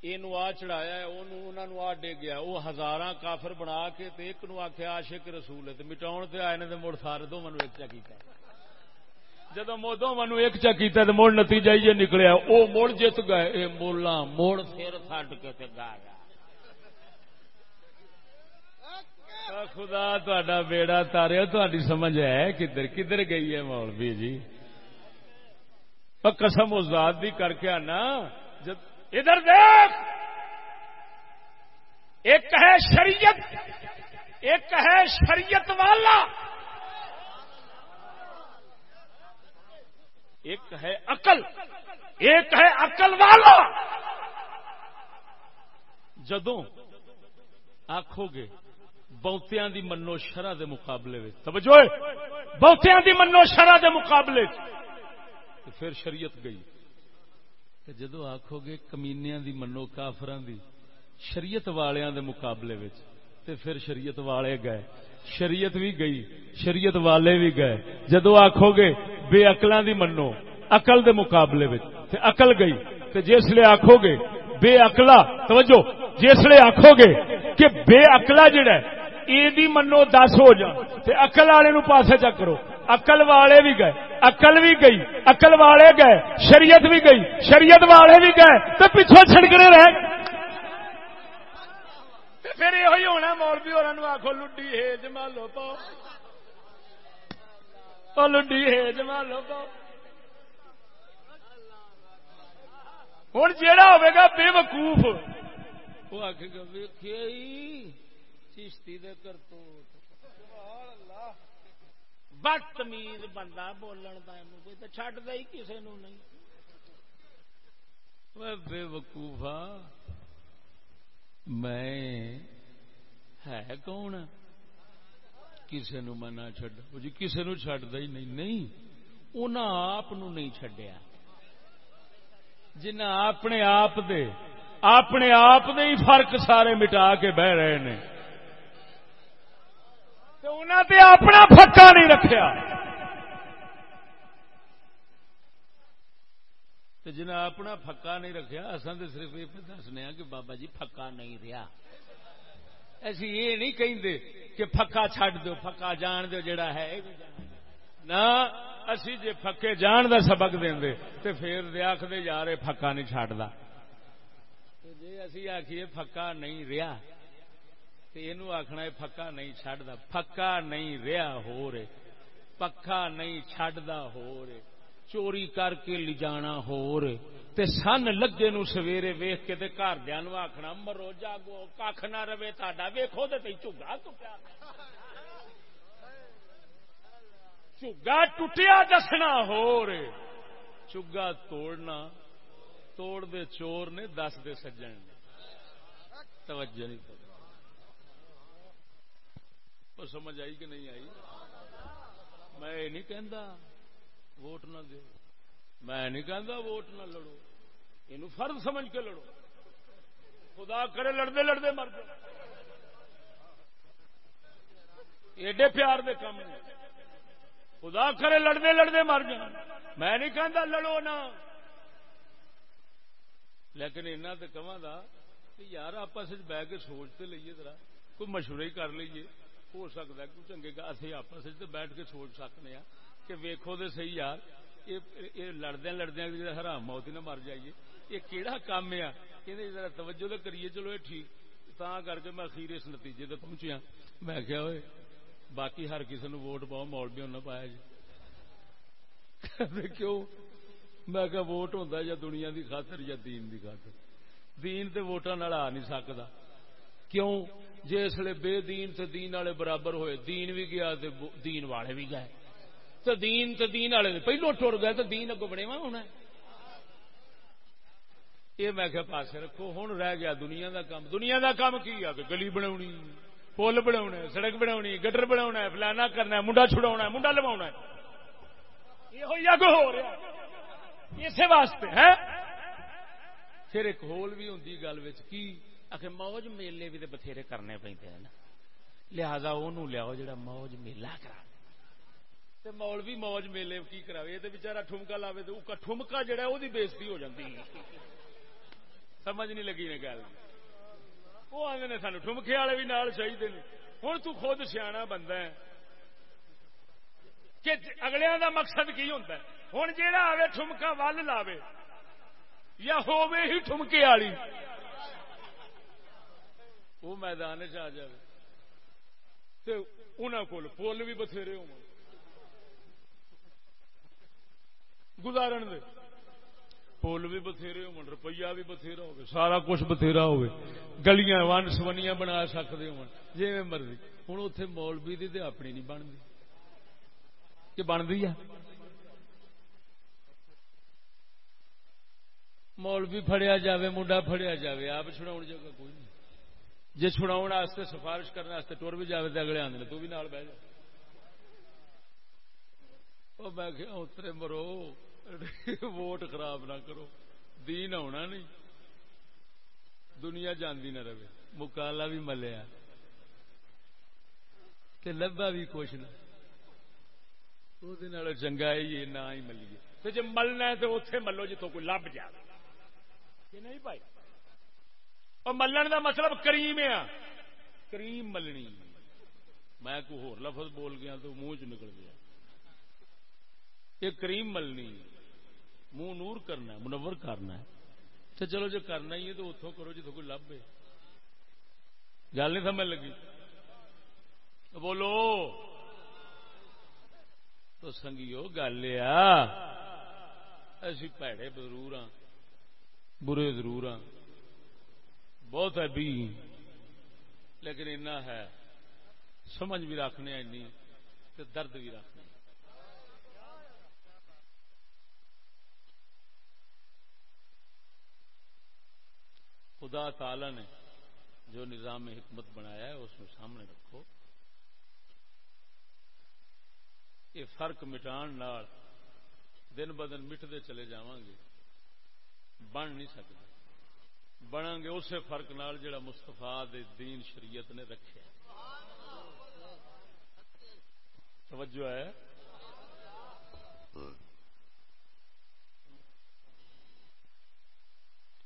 اے نو آ چڑھایا ہے، اونوں انہاں نو آ ڈے گیا او ہزاراں کافر بنا کے تے ایک نو آکھیا عاشق رسول تے مٹاون تے آئے نے تے مڑ سارے دو منو ایک چا کیتا جدو مودوں منو ایک چا کیتا تے مڑ نتیجہ یہ نکلیا او مڑ جت گئے، اے مولا مڑ سر سٹ کے تے گا گیا خدا تا بیڑا تارے تاری سمجھ ہے کدھر کدھر گئی ہے مولوی جی قسم ازاد بھی کر کے آنا ادھر دیکھ ایک ہے شریعت ایک ہے شریعت والا ایک ہے عقل ایک ہے عقل والا جدوں آخو گے بہتیاں دی منو شرح دے مقابلے توجہ بہتیاں دی منو شرح دے مقابلے پھر شریعت گئی۔ جدو آخو گے کمینیاں دی منو کافران دی، شریعت والیاں دے مقابلے تے پھر شریعت والے گئے۔ شریعت بھی گئی، شریعت والے بھی گئے۔ جدو آخو گے بے اقلاں دی منو اقل دے مقابلے تے اقل گئی تے جس لیے آخو گے بے اقلا توجہ، جس لیے آخو گے کہ بے اقلا جڑا ہے یہ منو دس ہو جا اقل والے نو پاسے چکرو اقل والے بھی گئے اقل بھی گئی اقل والے گئے شریعت بھی گئی شریعت والے بھی گئے تو پچھو چھڑکنے رہ پھر یہ ہونا مولوی اور آخو لڈی ہے جمالو پاؤ۔ لڈی ہے جمالو پاؤ۔ ہوں جا ہوا بے وقوف۔ وہ آخ گا ویخ چشتی دے کر تو بدتمیز بندہ بولن کا کوئی تو چڈ ہی کسی نو نہیں۔ بے وقوفا میں ہے کون؟ کسی نو میں نہ چڈ جی کسی نو چڈتا ہی نہیں نہیں انہیں آپ نہیں چڈیا جنہ اپنے آپ دے، اپنے آپ دے ہی فرق سارے مٹا کے بہ رہے ہیں انہوں اپنا پکا نہیں رکھا جنہیں اپنا پکا نہیں رکھا اصل تو صرف یہ دسنے ہاں کہ بابا جی پکا نہیں رہا ایسی یہ نہیں کہیں کہ پکا چڈ دو پکا جان دو جڑا ہے نہ، اسی جے پکے جان دا سبق دیں دے تے پھر دے آخ دے یار پکا نہیں چڈتا جی اسی آخیے پکا نہیں رہا یہ آخنا پکا نہیں چڈتا پکا نہیں رہا ہو رہے پکا نہیں چڈتا ہو رہے، چوری کر کے لجانا ہو رہے، تے سن لگے نو سویرے ویخ کے گھر دیا آخنا مرو جاگو کھ نہ رہے تا ویخو تو چگا تو ٹوٹیا دسنا ہو رہے، چگا توڑنا، توڑ دے چور نے دس دے سجن۔ توجہ نہیں وہ سمجھ آئی کہ نہیں آئی؟ میں یہ نہیں کہندا، ووٹ نہ دو میں نہیں کہندا ووٹ نہ لڑو۔ یہ فرض سمجھ کے لڑو۔ خدا کرے لڑتے لڑتے مر جائے۔ ایڈے پیار دے کام نے خدا کرے لڑتے لڑتے مر جائیں میں نہیں کہندا لڑو نا لیکن اینا تو کہاں یار آپس بہ کے سوچتے لیے ذرا، کوئی مشورہ ہی کر لیے ہو سکتا ہے چنگے گا، اسی آپس بیٹھ کے سوچ سکتے ہیں کہ ویکو تو صحیح یار، یہ لڑدیا لڑدیا جی حرام موت ہی نہ مر جائیے۔ یہ کہڑا کام ہے یہ جی ذرا توجہ تو کریے، چلو یہ ٹھیک۔ تا کر کے میں اخیر اس نتیجے تک پہنچیا ہاں۔ میں کیا ہوئے باقی ہر کسی نو ووٹ پاؤ، مول بھی ہونا پایا جی۔ کیوں؟ میں کہ ووٹ ہوتا یا دنیا دی خاطر یا دین دی خاطر؟ دین تے ووٹاں آ نہیں سکتا کیوں؟ جی اس بے دین تے دین والے برابر ہوئے، دین بھی گیا تے دین والے بھی گئے۔ تو دین تے دین والے پہلو ٹر گئے تو دین اگو بڑے ہونا یہ میں کہ پاسے رکھو ہوں رہ گیا دنیا دا کام۔ دنیا دا کام کی آ گلی بنا پل بنا سڑک بنا گٹر بنا فلانا کرنا منڈا چھڑا منڈا لوا یہ ہو رہا اسی واسطے ہے پھر ایک ہول بھی ہوں گل کی؟ آخر موج میلے بھی تو بتھیرے کرنے پہ لہذا وہ لیاؤ جا موج میلہ کرا مول بھی موج میلے کی کرا یہ بچارا ٹھمکا لاوے تو ٹھمکا جڑا ہے وہ بےزتی ہو جاتی سمجھ نہیں لگی نے گل۔ وہ آدھے نے سانو ٹھمکے والے بھی نال چاہیے ہوں تو خود سیاح بندہ ہے۔ کہ اگلے دا مقصد کی ہوتا ہے؟ ہوں جا آئے ٹھمکا ول لاوے، یا ہوے ہی ٹھمکے والی۔ وہ میدان چ آ جائے انہوں کو پل بھی بتھیرے ہو گزارن دے۔ پل بھی بتھیرے ہو روپیہ بھی بتھیرا ہو سارا کچھ بتھیرا ہو گلیاں ون سونیاں بنا سکتے ہو جی مرضی۔ ہوں اتے مولوی دی اپنی نہیں بنتی کہ بنتی ہے؟ مولوی فڑیا جاوے، منڈا فڑیا جاوے، آپ چھڑا جگہ کوئی نہیں۔ جی چھڑا سفارش کرنے ٹور بھی جائے تو اگلے آدھے تو بھی نال بہ جا۔ میں اترے مرو، ووٹ خراب نہ کرو، دین آنا نہیں۔ دنیا جاندی نہ رہے، مکالا بھی ملیا۔ لبا بھی کچھ نہ۔ وہ چنگا ہی نہ ہی ملیے۔ جی ملنا ہے تو اتے ملو جتوں کوئی لب جائے نہیں بھائی۔ اور ملن دا مطلب کریم ہے۔ کریم ملنی۔ میں کوئی ہور لفظ بول گیا تو منہ چ نکل گیا۔ یہ کریم ملنی۔ منہ نور کرنا ہے، منور کرنا ہے۔ تو چلو جو کرنا ہی ہے تو اتوں کرو جی کوئی لب ہے۔ گل نہیں سمجھ لگی؟ بولو۔ تو سنگیو، گل ایسی پیڑے ضرور ہاں برے ضرور ہاں بہت ہے بھی لیکن اتنا ہے۔ سمجھ بھی رکھنے اینی تے درد بھی رکھنے خدا تعالی نے جو نظام حکمت بنایا ہے، اس میں سامنے رکھو۔ یہ فرق مٹان نال دن بدن مٹتے چلے جا گے بن نہیں سکتے۔ بنا گے، اسی فرق نال جڑا مستفا دین شریعت نے رکھے توجہ ہے؟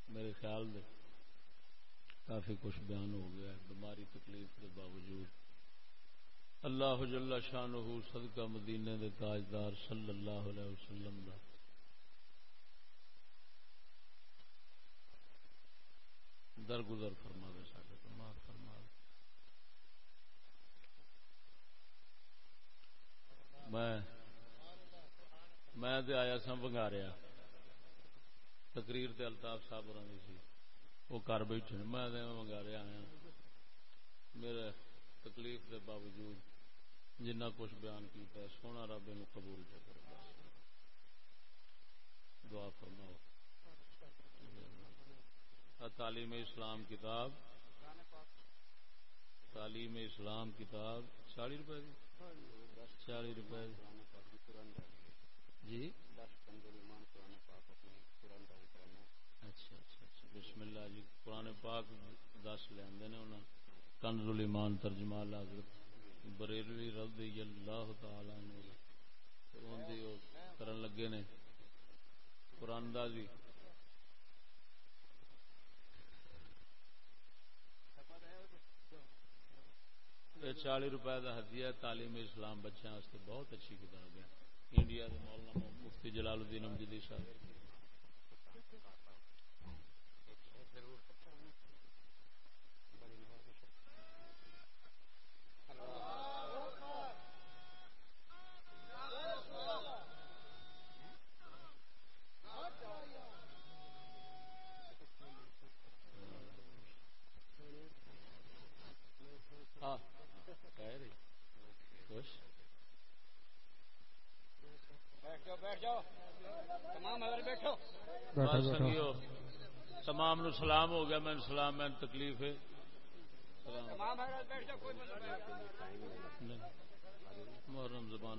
میرے خیال دے کافی کچھ بیان ہو گیا بیماری تکلیف کے باوجود۔ اللہ جل شان صدقہ مدینے دے تاجدار صلی اللہ علیہ وسلم دا۔ درگزر فرما دے سارے فرما فرما میں میں آیا سا بنگاریا تقریر تے الطاف صاحب رہی سی۔ وہ گھر بیٹھے میں منگاریا آیا ہاں۔ میرے تکلیف کے باوجود جنہ کچھ بیان کیتا ہے، سونا رب ان قبول کر دعا فرماؤ۔ تعلیم اسلام کتاب۔ تعلیم اسلام کتاب۔ چالی روپے کی چالی روپے جی؟ اچھا اچھا اچھا۔ بسم اللہ جی قرآن پاک دس لے کنز الایمان ترجمہ حضرت بریلوی رضی اللہ تعالی عنہ۔ کرن لگے نے۔ قرآن دا جی چالی روپے کا ہدیہ تعلیم اسلام بچوں بہت اچھی کتاب ہے۔ انڈیا کے مولانا مفتی جلال الدین امجدی صاحب۔ تمام نو سلام ہو گیا میں سلام میں تکلیف ہے۔ محرم زبان